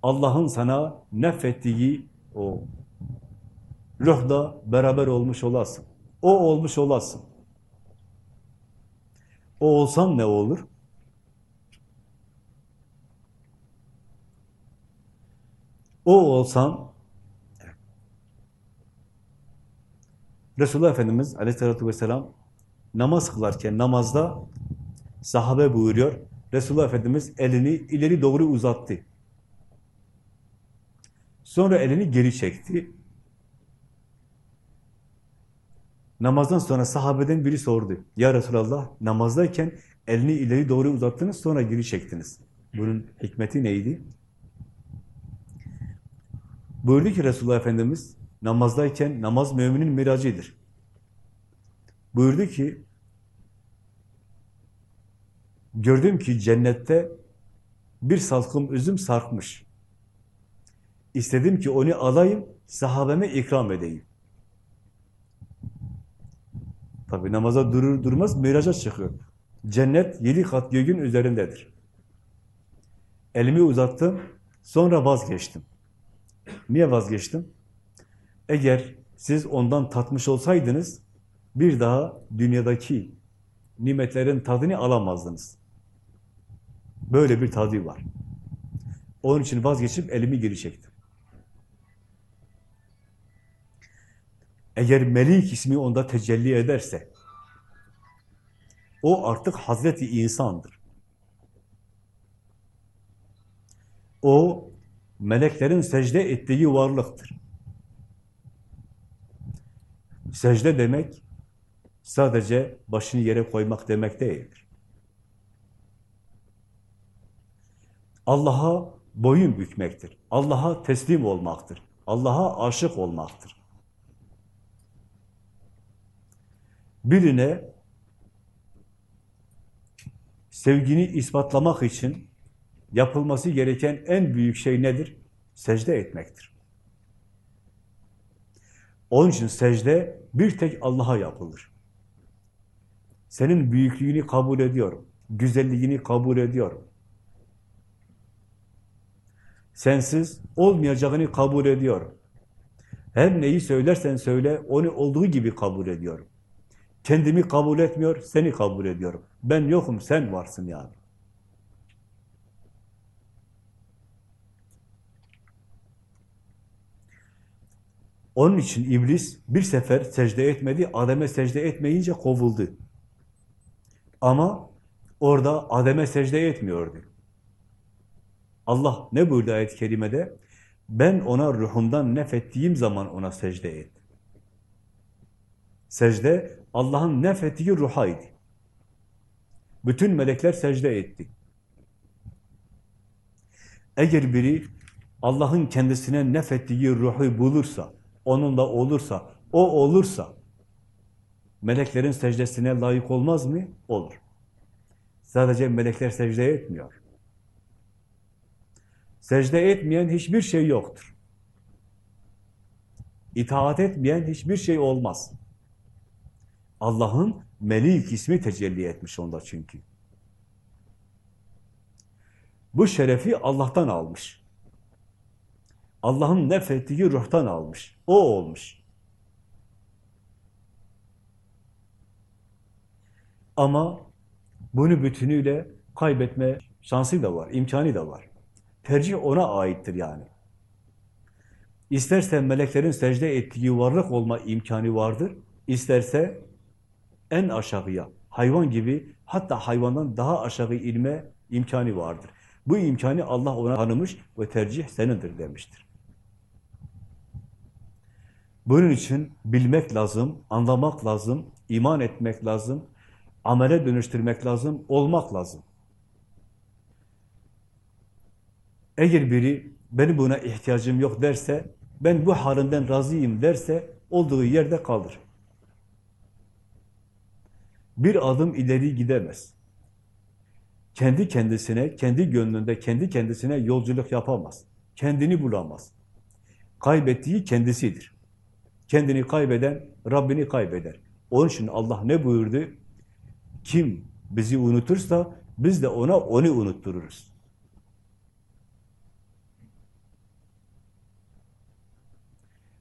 Allah'ın sana nefettiği o ruhda beraber olmuş olasın. O olmuş olasın. O olsam ne olur? O olsam Resulullah Efendimiz aleyhissalatü vesselam namaz kılarken namazda sahabe buyuruyor. Resulullah Efendimiz elini ileri doğru uzattı. Sonra elini geri çekti. Namazdan sonra sahabeden biri sordu. Ya Resulallah namazdayken elini ileri doğru uzattınız sonra geri çektiniz. Bunun hikmeti neydi? Buyurdu ki Resulullah Efendimiz namazdayken namaz müminin miracıdır. Buyurdu ki gördüm ki cennette bir salkım üzüm sarkmış. İstedim ki onu alayım, sahabeme ikram edeyim. Tabi namaza durur durmaz miraca çıkıyor. Cennet yedi kat göğün üzerindedir. Elimi uzattım, sonra vazgeçtim. Niye vazgeçtim? Eğer siz ondan tatmış olsaydınız, bir daha dünyadaki nimetlerin tadını alamazdınız. Böyle bir tadı var. Onun için vazgeçip elimi geri çektim. Eğer Melik ismi onda tecelli ederse, o artık Hazreti insandır. O, meleklerin secde ettiği varlıktır. Secde demek, sadece başını yere koymak demek değildir. Allah'a boyun bükmektir. Allah'a teslim olmaktır. Allah'a aşık olmaktır. Birine sevgini ispatlamak için yapılması gereken en büyük şey nedir? Secde etmektir. Onun için secde bir tek Allah'a yapılır. Senin büyüklüğünü kabul ediyorum. Güzelliğini kabul ediyorum. Sensiz olmayacağını kabul ediyorum. Her neyi söylersen söyle, onu olduğu gibi kabul ediyorum. Kendimi kabul etmiyor, seni kabul ediyorum. Ben yokum, sen varsın yani. Onun için iblis bir sefer secde etmedi, Adem'e secde etmeyince kovuldu. Ama orada Adem'e secde etmiyordu. Allah ne buyurdu ayet-i kerimede? Ben ona ruhumdan nefettiğim zaman ona secde et. Secde Allah'ın nefettiği ruhaydı. Bütün melekler secde etti. Eğer biri Allah'ın kendisine nefettiği ruhu bulursa, onunla olursa, o olursa, meleklerin secdesine layık olmaz mı? Olur. Sadece melekler secde etmiyor. Secde etmeyen hiçbir şey yoktur. İtaat etmeyen hiçbir şey olmaz. Allah'ın Melik ismi tecelli etmiş onda çünkü. Bu şerefi Allah'tan almış. Allah'ın nefettiği ruhtan almış. O olmuş. Ama bunu bütünüyle kaybetme şansı da var, imkanı da var. Tercih ona aittir yani. İsterse meleklerin secde ettiği varlık olma imkanı vardır. İsterse en aşağıya, hayvan gibi hatta hayvandan daha aşağı inme imkanı vardır. Bu imkanı Allah ona tanımış ve tercih senindir demiştir. Bunun için bilmek lazım, anlamak lazım, iman etmek lazım, amele dönüştürmek lazım, olmak lazım. Eğer biri benim buna ihtiyacım yok derse, ben bu halinden razıyım derse olduğu yerde kalır. Bir adım ileri gidemez. Kendi kendisine, kendi gönlünde, kendi kendisine yolculuk yapamaz. Kendini bulamaz. Kaybettiği kendisidir. Kendini kaybeden Rabbini kaybeder. Onun için Allah ne buyurdu? Kim bizi unutursa biz de ona onu unuttururuz.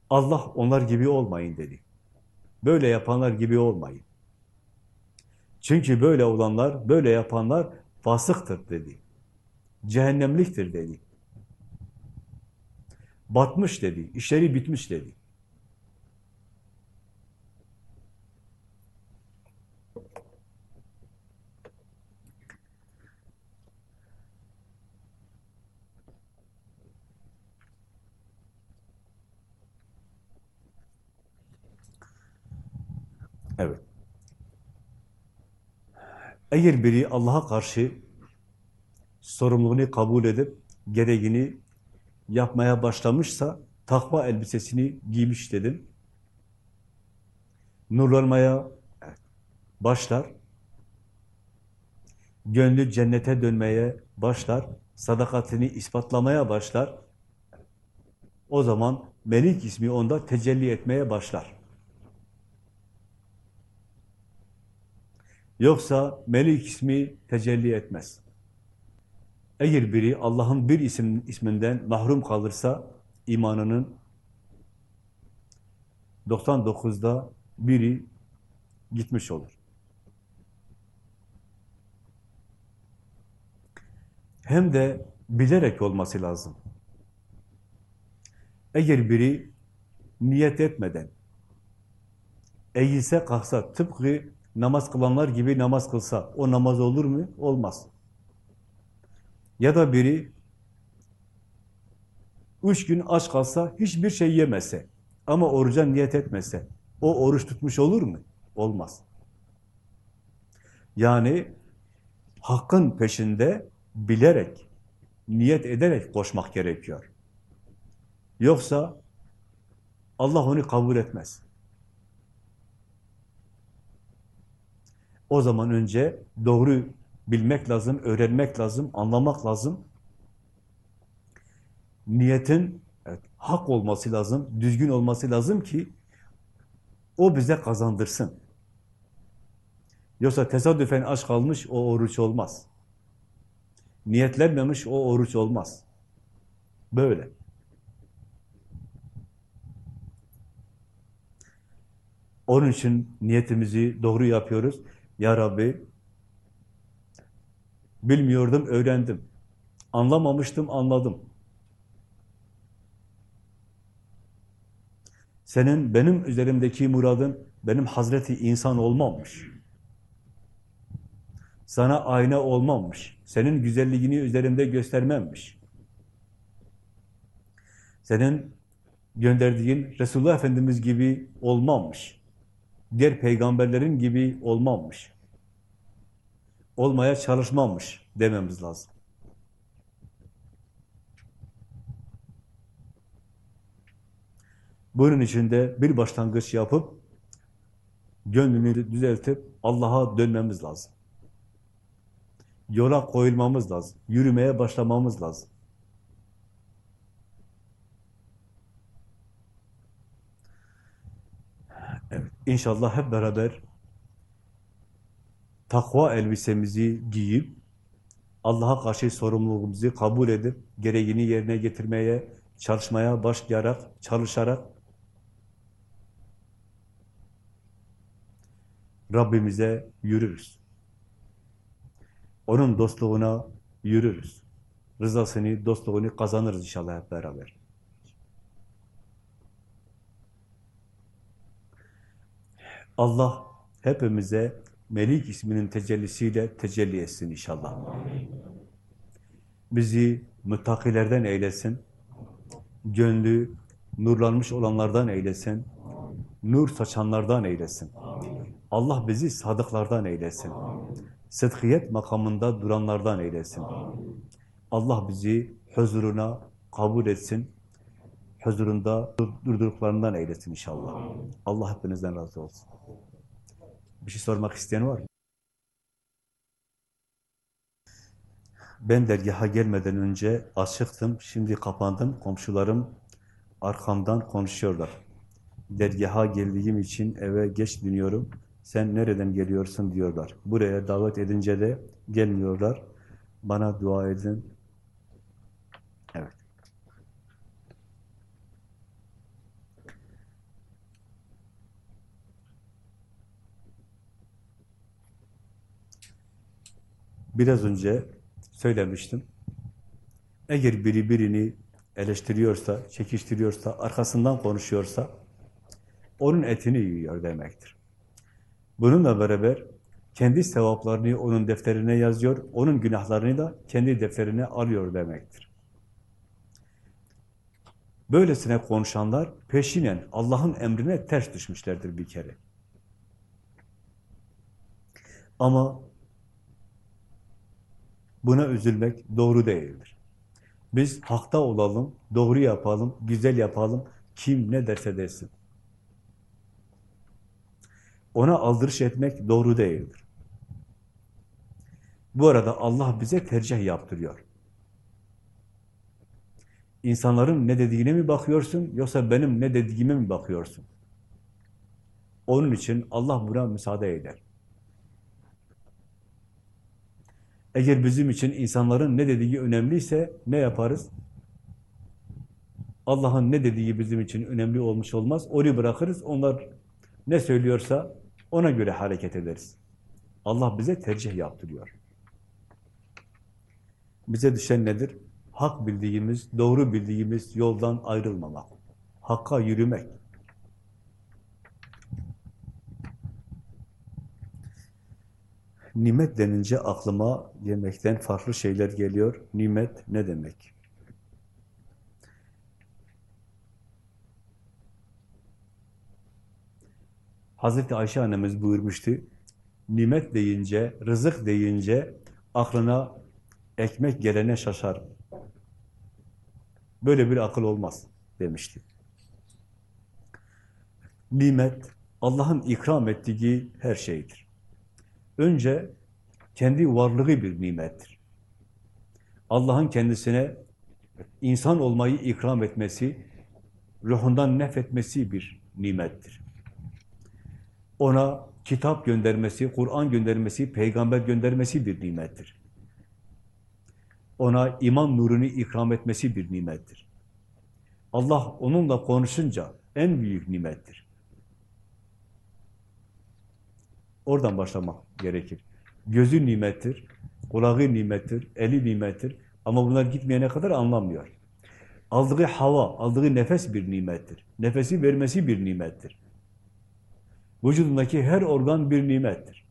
Allah onlar gibi olmayın dedi. Böyle yapanlar gibi olmayın. Çünkü böyle olanlar, böyle yapanlar fasıktır dedi. Cehennemliktir dedi. Batmış dedi, işleri bitmiş dedi. Evet. Eğer biri Allah'a karşı sorumluluğunu kabul edip gereğini yapmaya başlamışsa takva elbisesini giymiş dedim. Nurlanmaya başlar. Gönlü cennete dönmeye başlar. Sadakatini ispatlamaya başlar. O zaman Melik ismi onda tecelli etmeye başlar. Yoksa Melik ismi tecelli etmez. Eğer biri Allah'ın bir isim, isminden mahrum kalırsa imanının 99'da biri gitmiş olur. Hem de bilerek olması lazım. Eğer biri niyet etmeden eğilse kalksa tıpkı namaz kılanlar gibi namaz kılsa o namaz olur mu? Olmaz. Ya da biri üç gün aç kalsa hiçbir şey yemese ama oruca niyet etmese o oruç tutmuş olur mu? Olmaz. Yani hakkın peşinde bilerek, niyet ederek koşmak gerekiyor. Yoksa Allah onu kabul etmez. O zaman önce doğru bilmek lazım, öğrenmek lazım, anlamak lazım. Niyetin evet, hak olması lazım, düzgün olması lazım ki o bize kazandırsın. Yoksa tesadüfen aç kalmış o oruç olmaz. Niyetlenmemiş o oruç olmaz. Böyle. Onun için niyetimizi doğru yapıyoruz. Ya Rabbi, bilmiyordum, öğrendim. Anlamamıştım, anladım. Senin benim üzerimdeki muradın benim Hazreti insan olmamış. Sana ayna olmamış. Senin güzelliğini üzerimde göstermemiş. Senin gönderdiğin Resulullah Efendimiz gibi olmamış. Diğer peygamberlerin gibi olmamış. Olmaya çalışmamış dememiz lazım. Bunun için de bir başlangıç yapıp gönlünü düzeltip Allah'a dönmemiz lazım. Yola koyulmamız lazım. Yürümeye başlamamız lazım. Evet, inşallah hep beraber takva elbisemizi giyip Allah'a karşı sorumluluğumuzu kabul edip gereğini yerine getirmeye, çalışmaya başlayarak, çalışarak Rabbimize yürürüz. Onun dostluğuna yürürüz. Rızasını, dostluğunu kazanırız inşallah hep beraber. Allah hepimize Melik isminin tecellisiyle tecelli etsin inşallah. Bizi müttakilerden eylesin. Gönlü nurlanmış olanlardan eylesin. Nur saçanlardan eylesin. Allah bizi sadıklardan eylesin. Sıdkiyet makamında duranlardan eylesin. Allah bizi huzuruna kabul etsin. Huzurunda durdurduklarından eylesin inşallah. Allah hepinizden razı olsun. Bir şey sormak isteyen var mı? Ben dergaha gelmeden önce açıktım, şimdi kapandım. Komşularım arkamdan konuşuyorlar. Dergaha geldiğim için eve geç dönüyorum. Sen nereden geliyorsun diyorlar. Buraya davet edince de gelmiyorlar. Bana dua edin. Evet. Biraz önce söylemiştim. Eğer biri birini eleştiriyorsa, çekiştiriyorsa, arkasından konuşuyorsa, onun etini yiyor demektir. Bununla beraber kendi sevaplarını onun defterine yazıyor, onun günahlarını da kendi defterine alıyor demektir. Böylesine konuşanlar peşinen Allah'ın emrine ters düşmüşlerdir bir kere. Ama buna üzülmek doğru değildir. Biz hakta olalım, doğru yapalım, güzel yapalım, kim ne derse desin. Ona aldırış etmek doğru değildir. Bu arada Allah bize tercih yaptırıyor. İnsanların ne dediğine mi bakıyorsun, yoksa benim ne dediğime mi bakıyorsun? Onun için Allah buna müsaade eder. Eğer bizim için insanların ne dediği önemliyse ne yaparız? Allah'ın ne dediği bizim için önemli olmuş olmaz. Onu bırakırız. Onlar ne söylüyorsa ona göre hareket ederiz. Allah bize tercih yaptırıyor. Bize düşen nedir? Hak bildiğimiz, doğru bildiğimiz yoldan ayrılmamak. Hakka yürümek. Nimet denince aklıma yemekten farklı şeyler geliyor. Nimet ne demek? Hazreti Ayşe annemiz buyurmuştu. Nimet deyince, rızık deyince aklına ekmek gelene şaşar. Böyle bir akıl olmaz demişti. Nimet, Allah'ın ikram ettiği her şeydir. Önce kendi varlığı bir nimettir. Allah'ın kendisine insan olmayı ikram etmesi, ruhundan nefretmesi bir nimettir. Ona kitap göndermesi, Kur'an göndermesi, peygamber göndermesi bir nimettir. Ona iman nurunu ikram etmesi bir nimettir. Allah onunla konuşunca en büyük nimettir. Oradan başlamak gerekir. Gözü nimettir, kulağı nimettir, eli nimettir ama bunlar gitmeyene kadar anlamıyor. Aldığı hava, aldığı nefes bir nimettir. Nefesi vermesi bir nimettir. Vücudundaki her organ bir nimettir.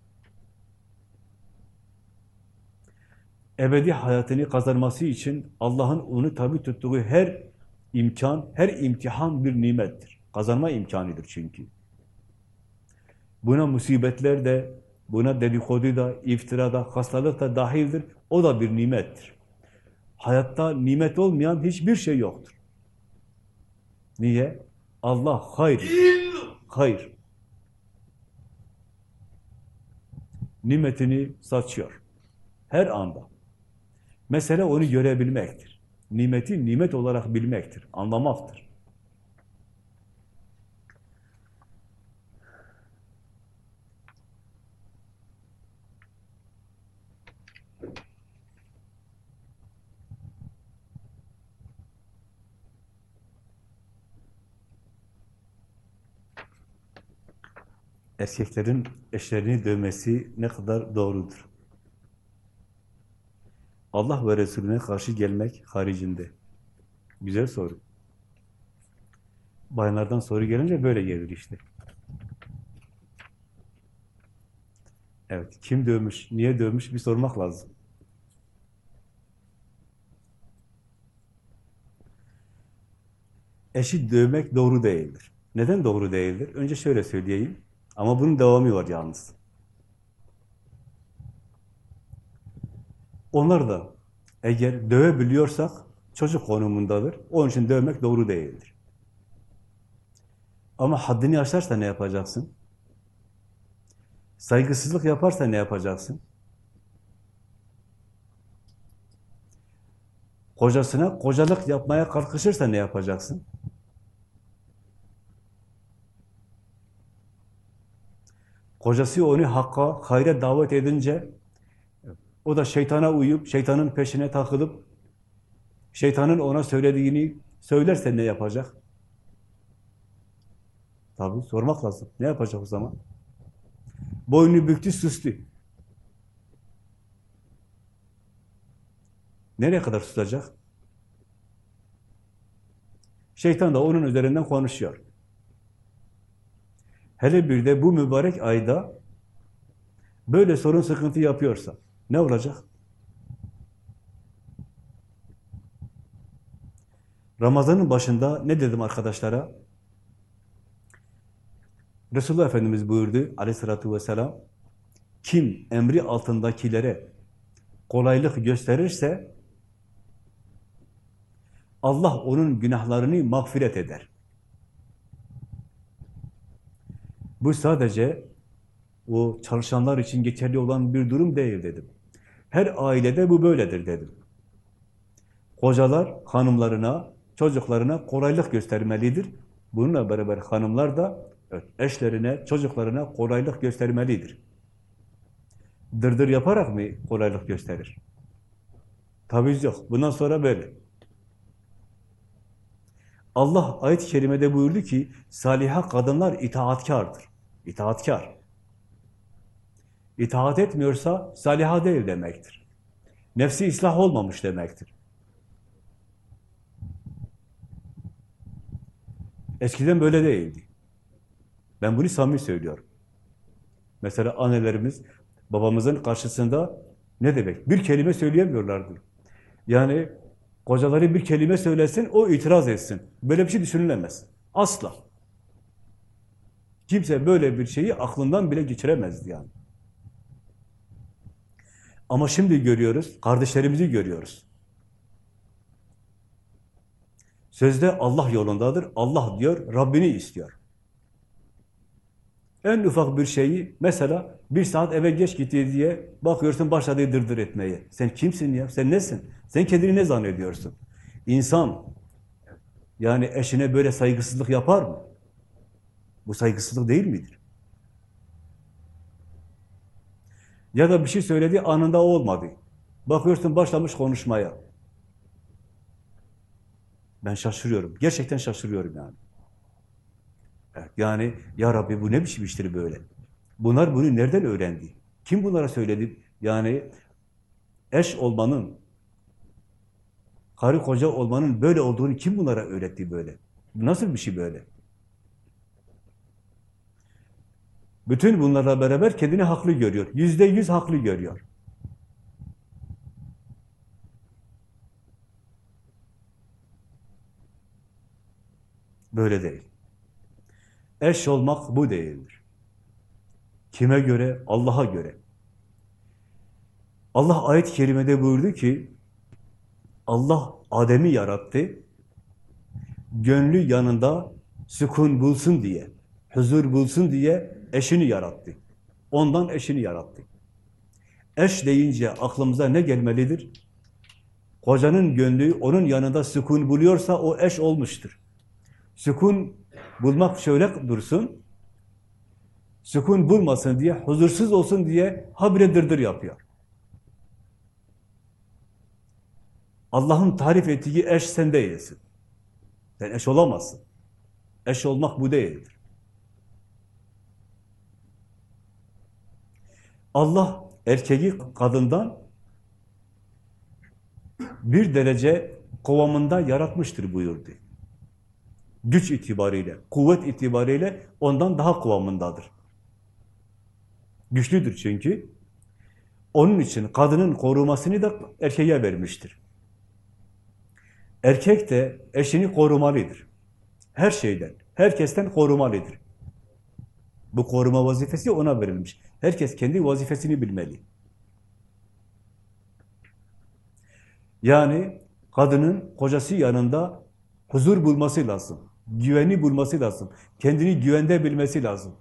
Ebedi hayatını kazanması için Allah'ın onu tabi tuttuğu her imkan, her imtihan bir nimettir. Kazanma imkanıdır çünkü. Buna musibetler de, buna dedikodu da, iftira da, hastalık da dahildir. O da bir nimettir. Hayatta nimet olmayan hiçbir şey yoktur. Niye? Allah hayır. Hayır. Nimetini saçıyor. Her anda. Mesele onu görebilmektir. Nimeti nimet olarak bilmektir, anlamaktır. Erkeklerin eşlerini dövmesi ne kadar doğrudur? Allah ve Resulüne karşı gelmek haricinde. Güzel soru. Bayanlardan soru gelince böyle gelir işte. Evet, kim dövmüş, niye dövmüş bir sormak lazım. Eşi dövmek doğru değildir. Neden doğru değildir? Önce şöyle söyleyeyim. Ama bunun devamı var yalnız. Onlar da eğer dövebiliyorsak çocuk konumundadır. Onun için dövmek doğru değildir. Ama haddini aşarsa ne yapacaksın? Saygısızlık yaparsa ne yapacaksın? Kocasına kocalık yapmaya kalkışırsa ne yapacaksın? Kocası onu hakka, hayra davet edince o da şeytana uyup, şeytanın peşine takılıp, şeytanın ona söylediğini söylerse ne yapacak? Tabii sormak lazım. Ne yapacak o zaman? Boynu büktü, sustu. Nereye kadar tutacak? Şeytan da onun üzerinden konuşuyor. Hele bir de bu mübarek ayda böyle sorun sıkıntı yapıyorsa ne olacak? Ramazanın başında ne dedim arkadaşlara? Resulullah Efendimiz buyurdu aleyhissalatü vesselam, kim emri altındakilere kolaylık gösterirse Allah onun günahlarını mağfiret eder. Bu sadece o çalışanlar için geçerli olan bir durum değil dedim. Her ailede bu böyledir dedim. Kocalar hanımlarına, çocuklarına kolaylık göstermelidir. Bununla beraber hanımlar da evet, eşlerine, çocuklarına kolaylık göstermelidir. Dırdır yaparak mı kolaylık gösterir? Tabii yok. Bundan sonra böyle. Allah ayet-i kerimede buyurdu ki, saliha kadınlar itaatkardır. İtaatkar. İtaat etmiyorsa saliha değil demektir. Nefsi ıslah olmamış demektir. Eskiden böyle değildi. Ben bunu samimi söylüyorum. Mesela annelerimiz babamızın karşısında ne demek? Bir kelime söyleyemiyorlardı. Yani kocaları bir kelime söylesin, o itiraz etsin. Böyle bir şey düşünülemez. Asla. Kimse böyle bir şeyi aklından bile geçiremezdi yani. Ama şimdi görüyoruz, kardeşlerimizi görüyoruz. Sözde Allah yolundadır, Allah diyor, Rabbini istiyor. En ufak bir şeyi, mesela bir saat eve geç gitti diye bakıyorsun başladı dırdır etmeye. Sen kimsin ya? Sen nesin? Sen kendini ne zannediyorsun? İnsan, yani eşine böyle saygısızlık yapar mı? Bu saygısızlık değil midir? Ya da bir şey söyledi, anında olmadı. Bakıyorsun başlamış konuşmaya. Ben şaşırıyorum. Gerçekten şaşırıyorum yani. Yani ya Rabbi bu ne biçim iştir böyle? Bunlar bunu nereden öğrendi? Kim bunlara söyledi? Yani eş olmanın, karı koca olmanın böyle olduğunu kim bunlara öğretti böyle? Nasıl bir şey böyle? Bütün bunlarla beraber kendini haklı görüyor. Yüzde yüz haklı görüyor. Böyle değil. Eş olmak bu değildir. Kime göre? Allah'a göre. Allah ayet-i kerimede buyurdu ki, Allah Adem'i yarattı, gönlü yanında sükun bulsun diye, huzur bulsun diye eşini yarattı. Ondan eşini yarattı. Eş deyince aklımıza ne gelmelidir? Kocanın gönlü onun yanında sükun buluyorsa o eş olmuştur. Sükun bulmak şöyle dursun, sükun bulmasın diye, huzursuz olsun diye habire dırdır yapıyor. Allah'ın tarif ettiği eş sen değilsin. Sen eş olamazsın. Eş olmak bu değildir. Allah erkeği kadından bir derece kovamında yaratmıştır buyurdu. Güç itibariyle, kuvvet itibariyle ondan daha kıvamındadır. Güçlüdür çünkü. Onun için kadının korumasını da erkeğe vermiştir. Erkek de eşini korumalıdır. Her şeyden, herkesten korumalıdır. Bu koruma vazifesi ona verilmiş. Herkes kendi vazifesini bilmeli. Yani kadının kocası yanında huzur bulması lazım. Güveni bulması lazım. Kendini güvende bilmesi lazım.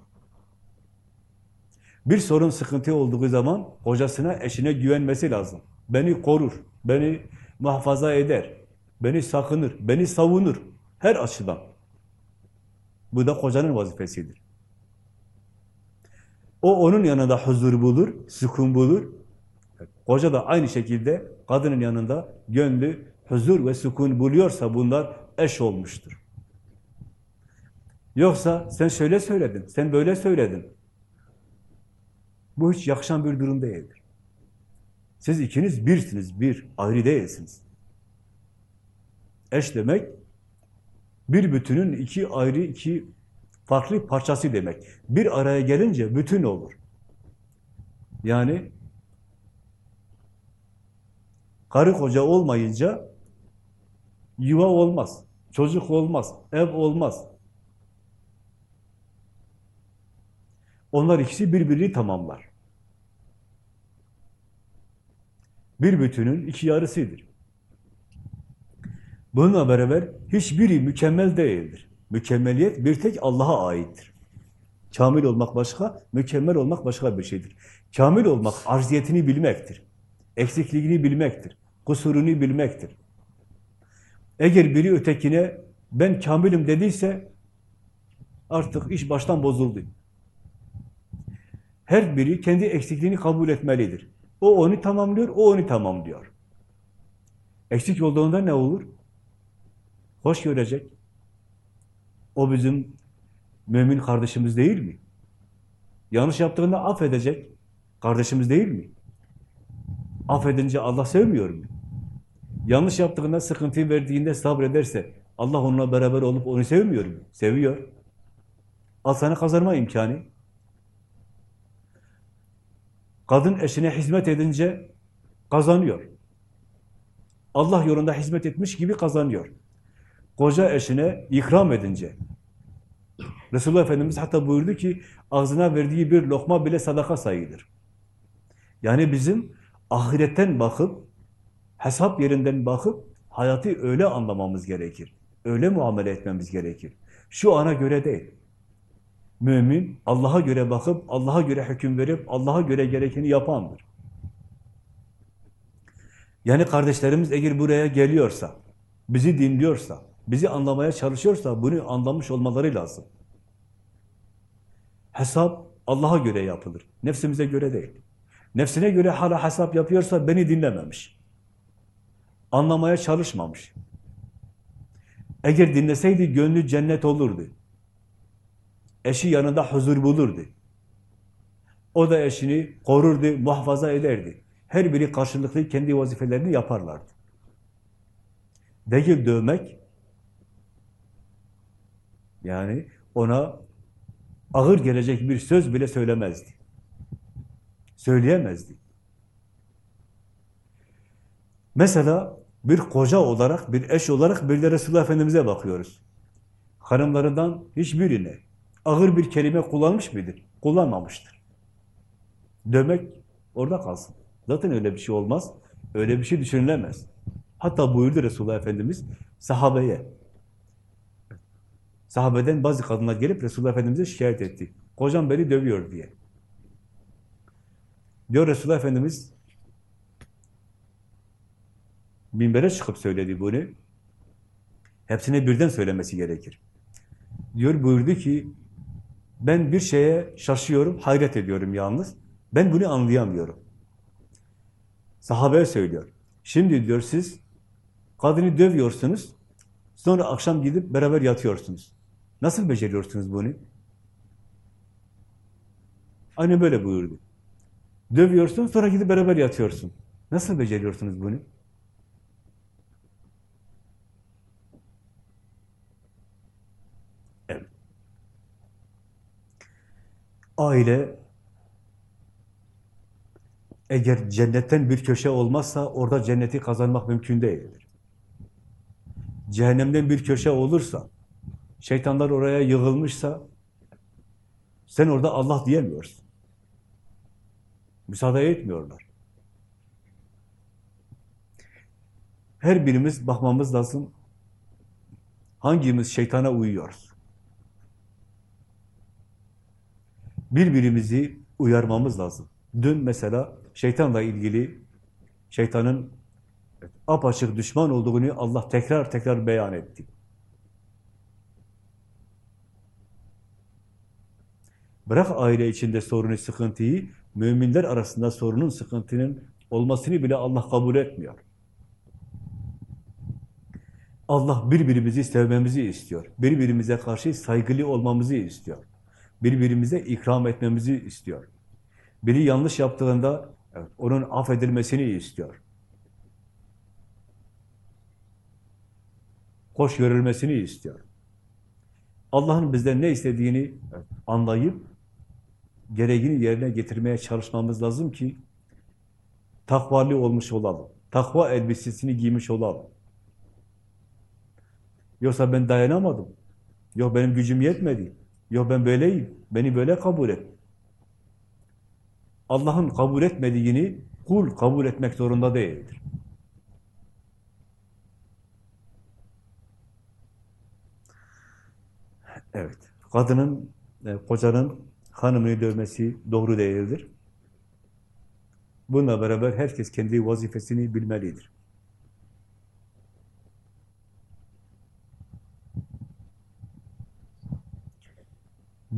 Bir sorun, sıkıntı olduğu zaman kocasına, eşine güvenmesi lazım. Beni korur, beni muhafaza eder, beni sakınır, beni savunur. Her açıdan. Bu da kocanın vazifesidir. O onun yanında huzur bulur, sükun bulur. Koca da aynı şekilde kadının yanında gönlü huzur ve sükun buluyorsa bunlar eş olmuştur. Yoksa sen şöyle söyledin, sen böyle söyledin. Bu hiç yakışan bir durum değildir. Siz ikiniz birsiniz, bir. Ayrı değilsiniz. Eş demek, bir bütünün iki ayrı, iki farklı parçası demek. Bir araya gelince bütün olur. Yani karı koca olmayınca yuva olmaz, çocuk olmaz, ev olmaz. Onlar ikisi birbirini tamamlar. Bir bütünün iki yarısıdır. Bununla beraber hiçbiri mükemmel değildir. Mükemmeliyet bir tek Allah'a aittir. Kamil olmak başka, mükemmel olmak başka bir şeydir. Kamil olmak arziyetini bilmektir. Eksikliğini bilmektir. Kusurunu bilmektir. Eğer biri ötekine ben kamilim dediyse artık iş baştan bozuldu. Her biri kendi eksikliğini kabul etmelidir. O onu tamamlıyor, o onu tamamlıyor. Eksik olduğunda ne olur? Hoş görecek. O bizim mümin kardeşimiz değil mi? Yanlış yaptığında affedecek. Kardeşimiz değil mi? Affedince Allah sevmiyor mu? Yanlış yaptığında, sıkıntı verdiğinde sabrederse Allah onunla beraber olup onu sevmiyor mu? Seviyor. Al sana kazanma imkanı. Kadın eşine hizmet edince kazanıyor. Allah yolunda hizmet etmiş gibi kazanıyor. Koca eşine ikram edince. Resulullah Efendimiz hatta buyurdu ki ağzına verdiği bir lokma bile sadaka sayılır. Yani bizim ahiretten bakıp, hesap yerinden bakıp hayatı öyle anlamamız gerekir. Öyle muamele etmemiz gerekir. Şu ana göre değil. Mümin Allah'a göre bakıp, Allah'a göre hüküm verip, Allah'a göre gerekeni yapandır. Yani kardeşlerimiz eğer buraya geliyorsa, bizi dinliyorsa, bizi anlamaya çalışıyorsa bunu anlamış olmaları lazım. Hesap Allah'a göre yapılır. Nefsimize göre değil. Nefsine göre hala hesap yapıyorsa beni dinlememiş. Anlamaya çalışmamış. Eğer dinleseydi gönlü cennet olurdu. Eşi yanında huzur bulurdu. O da eşini korurdu, muhafaza ederdi. Her biri karşılıklı kendi vazifelerini yaparlardı. Değil dövmek, yani ona ağır gelecek bir söz bile söylemezdi. Söyleyemezdi. Mesela bir koca olarak, bir eş olarak bir de Resulullah Efendimiz'e bakıyoruz. Hanımlarından hiçbirine ağır bir kelime kullanmış mıdır? Kullanmamıştır. Dövmek orada kalsın. Zaten öyle bir şey olmaz. Öyle bir şey düşünülemez. Hatta buyurdu Resulullah Efendimiz sahabeye. Sahabeden bazı kadınlar gelip Resulullah Efendimiz'e şikayet etti. Kocam beni dövüyor diye. Diyor Resulullah Efendimiz minbere çıkıp söyledi bunu. Hepsine birden söylemesi gerekir. Diyor buyurdu ki ben bir şeye şaşıyorum, hayret ediyorum yalnız. Ben bunu anlayamıyorum. Sahabeye söylüyor. Şimdi diyor siz kadını dövüyorsunuz, sonra akşam gidip beraber yatıyorsunuz. Nasıl beceriyorsunuz bunu? Aynı böyle buyurdu. Dövüyorsun, sonra gidip beraber yatıyorsun. Nasıl beceriyorsunuz bunu? Aile eğer cennetten bir köşe olmazsa orada cenneti kazanmak mümkün değildir. Cehennemden bir köşe olursa, şeytanlar oraya yığılmışsa sen orada Allah diyemiyorsun. Müsaade etmiyorlar. Her birimiz bakmamız lazım. Hangimiz şeytana uyuyoruz? Birbirimizi uyarmamız lazım. Dün mesela şeytanla ilgili şeytanın apaçık düşman olduğunu Allah tekrar tekrar beyan etti. Bırak aile içinde sorunu, sıkıntıyı, müminler arasında sorunun, sıkıntının olmasını bile Allah kabul etmiyor. Allah birbirimizi sevmemizi istiyor. Birbirimize karşı saygılı olmamızı istiyor. Birbirimize ikram etmemizi istiyor. Biri yanlış yaptığında Evet, onun affedilmesini istiyor. Hoş görülmesini istiyor. Allah'ın bizden ne istediğini anlayıp gereğini yerine getirmeye çalışmamız lazım ki takvalı olmuş olalım. Takva elbisesini giymiş olalım. Yoksa ben dayanamadım. Yok benim gücüm yetmedi. Yok ben böyleyim. Beni böyle kabul et. Allah'ın kabul etmediğini kul kabul etmek zorunda değildir. Evet. Kadının, e, kocanın hanımını dövmesi doğru değildir. Bununla beraber herkes kendi vazifesini bilmelidir.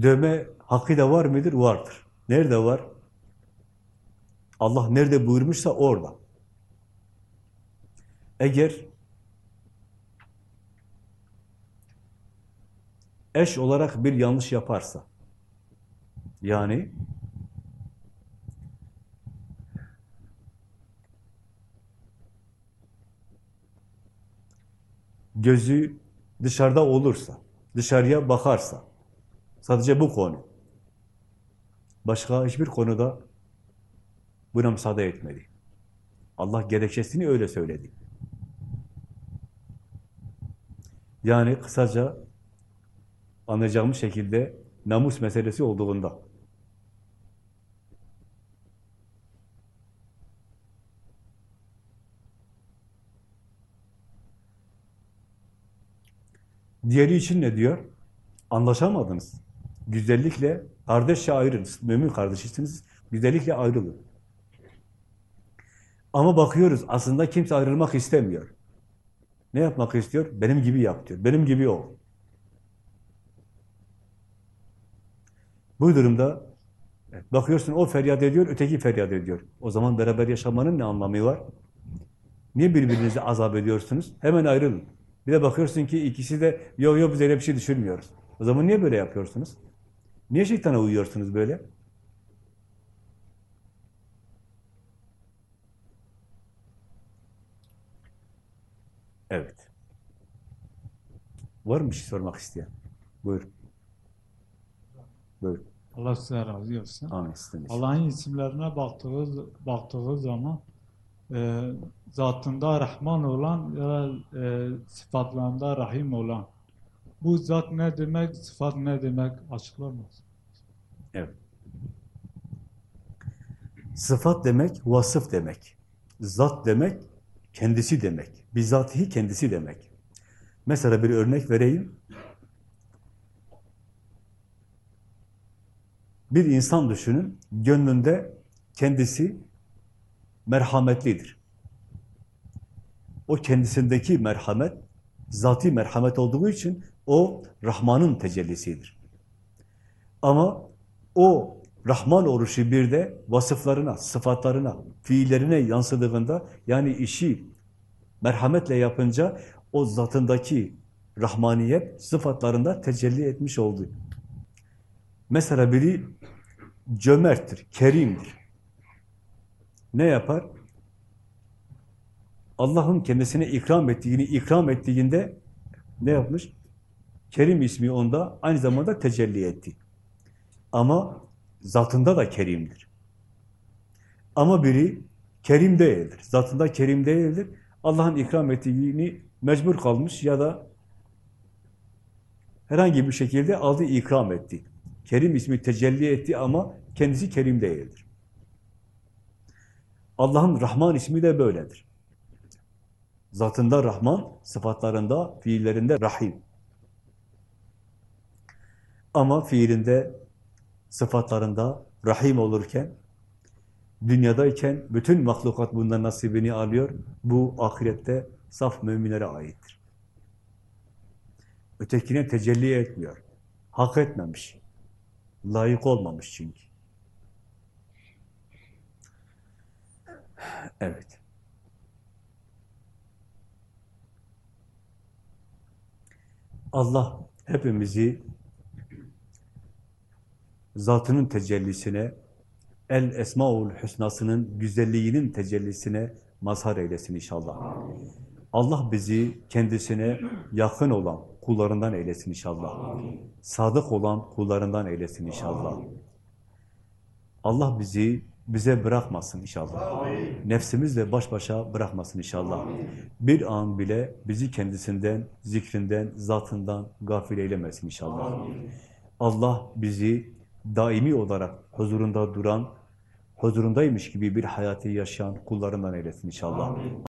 Dövme hakkı da var mıdır? Vardır. Nerede var? Allah nerede buyurmuşsa orada. Eğer eş olarak bir yanlış yaparsa, yani gözü dışarıda olursa, dışarıya bakarsa, sadece bu konu, başka hiçbir konuda buna müsaade etmedi. Allah gerekçesini öyle söyledi. Yani kısaca anlayacağımız şekilde namus meselesi olduğunda. Diğeri için ne diyor? Anlaşamadınız. Güzellikle kardeşçe ayrılın. Mümin kardeşisiniz. Güzellikle ayrılın. Ama bakıyoruz aslında kimse ayrılmak istemiyor. Ne yapmak istiyor? Benim gibi yap diyor. Benim gibi ol. Bu durumda bakıyorsun o feryat ediyor, öteki feryat ediyor. O zaman beraber yaşamanın ne anlamı var? Niye birbirinizi azap ediyorsunuz? Hemen ayrılın. Bir de bakıyorsun ki ikisi de yok yok biz öyle bir şey düşünmüyoruz. O zaman niye böyle yapıyorsunuz? Niye şeytana uyuyorsunuz böyle? Evet. Var mı bir şey sormak isteyen? Buyur. Buyur. Allah size razı olsun. Amin. Allah'ın isimlerine baktığınız baktığı zaman e, zatında Rahman olan ya da e, sıfatlarında Rahim olan bu zat ne demek, sıfat ne demek açıklar mısın? Evet. Sıfat demek, vasıf demek. Zat demek, kendisi demek. Bizatihi kendisi demek. Mesela bir örnek vereyim. Bir insan düşünün, gönlünde kendisi merhametlidir. O kendisindeki merhamet, zati merhamet olduğu için o Rahman'ın tecellisidir. Ama o Rahman oluşu bir de vasıflarına, sıfatlarına, fiillerine yansıdığında, yani işi merhametle yapınca o zatındaki Rahmaniyet sıfatlarında tecelli etmiş oldu. Mesela biri cömerttir, kerimdir. Ne yapar? Allah'ın kendisine ikram ettiğini ikram ettiğinde ne yapmış? Kerim ismi onda aynı zamanda tecelli etti. Ama zatında da kerimdir. Ama biri kerim değildir. Zatında kerim değildir. Allah'ın ikram ettiğini mecbur kalmış ya da herhangi bir şekilde aldı ikram etti. Kerim ismi tecelli etti ama kendisi kerim değildir. Allah'ın Rahman ismi de böyledir. Zatında Rahman, sıfatlarında, fiillerinde Rahim. Ama fiilinde, sıfatlarında Rahim olurken, dünyadayken bütün mahlukat bundan nasibini alıyor. Bu ahirette saf müminlere aittir. Ötekine tecelli etmiyor. Hak etmemiş. Layık olmamış çünkü. Evet. Allah hepimizi zatının tecellisine, El Esmaül Hüsna'sının güzelliğinin tecellisine mazhar eylesin inşallah. Allah bizi kendisine yakın olan kullarından eylesin inşallah. Sadık olan kullarından eylesin inşallah. Allah bizi bize bırakmasın inşallah. Nefsimizle baş başa bırakmasın inşallah. Bir an bile bizi kendisinden, zikrinden, zatından gafil eylemesin inşallah. Allah bizi daimi olarak huzurunda duran, huzurundaymış gibi bir hayatı yaşayan kullarından eylesin inşallah.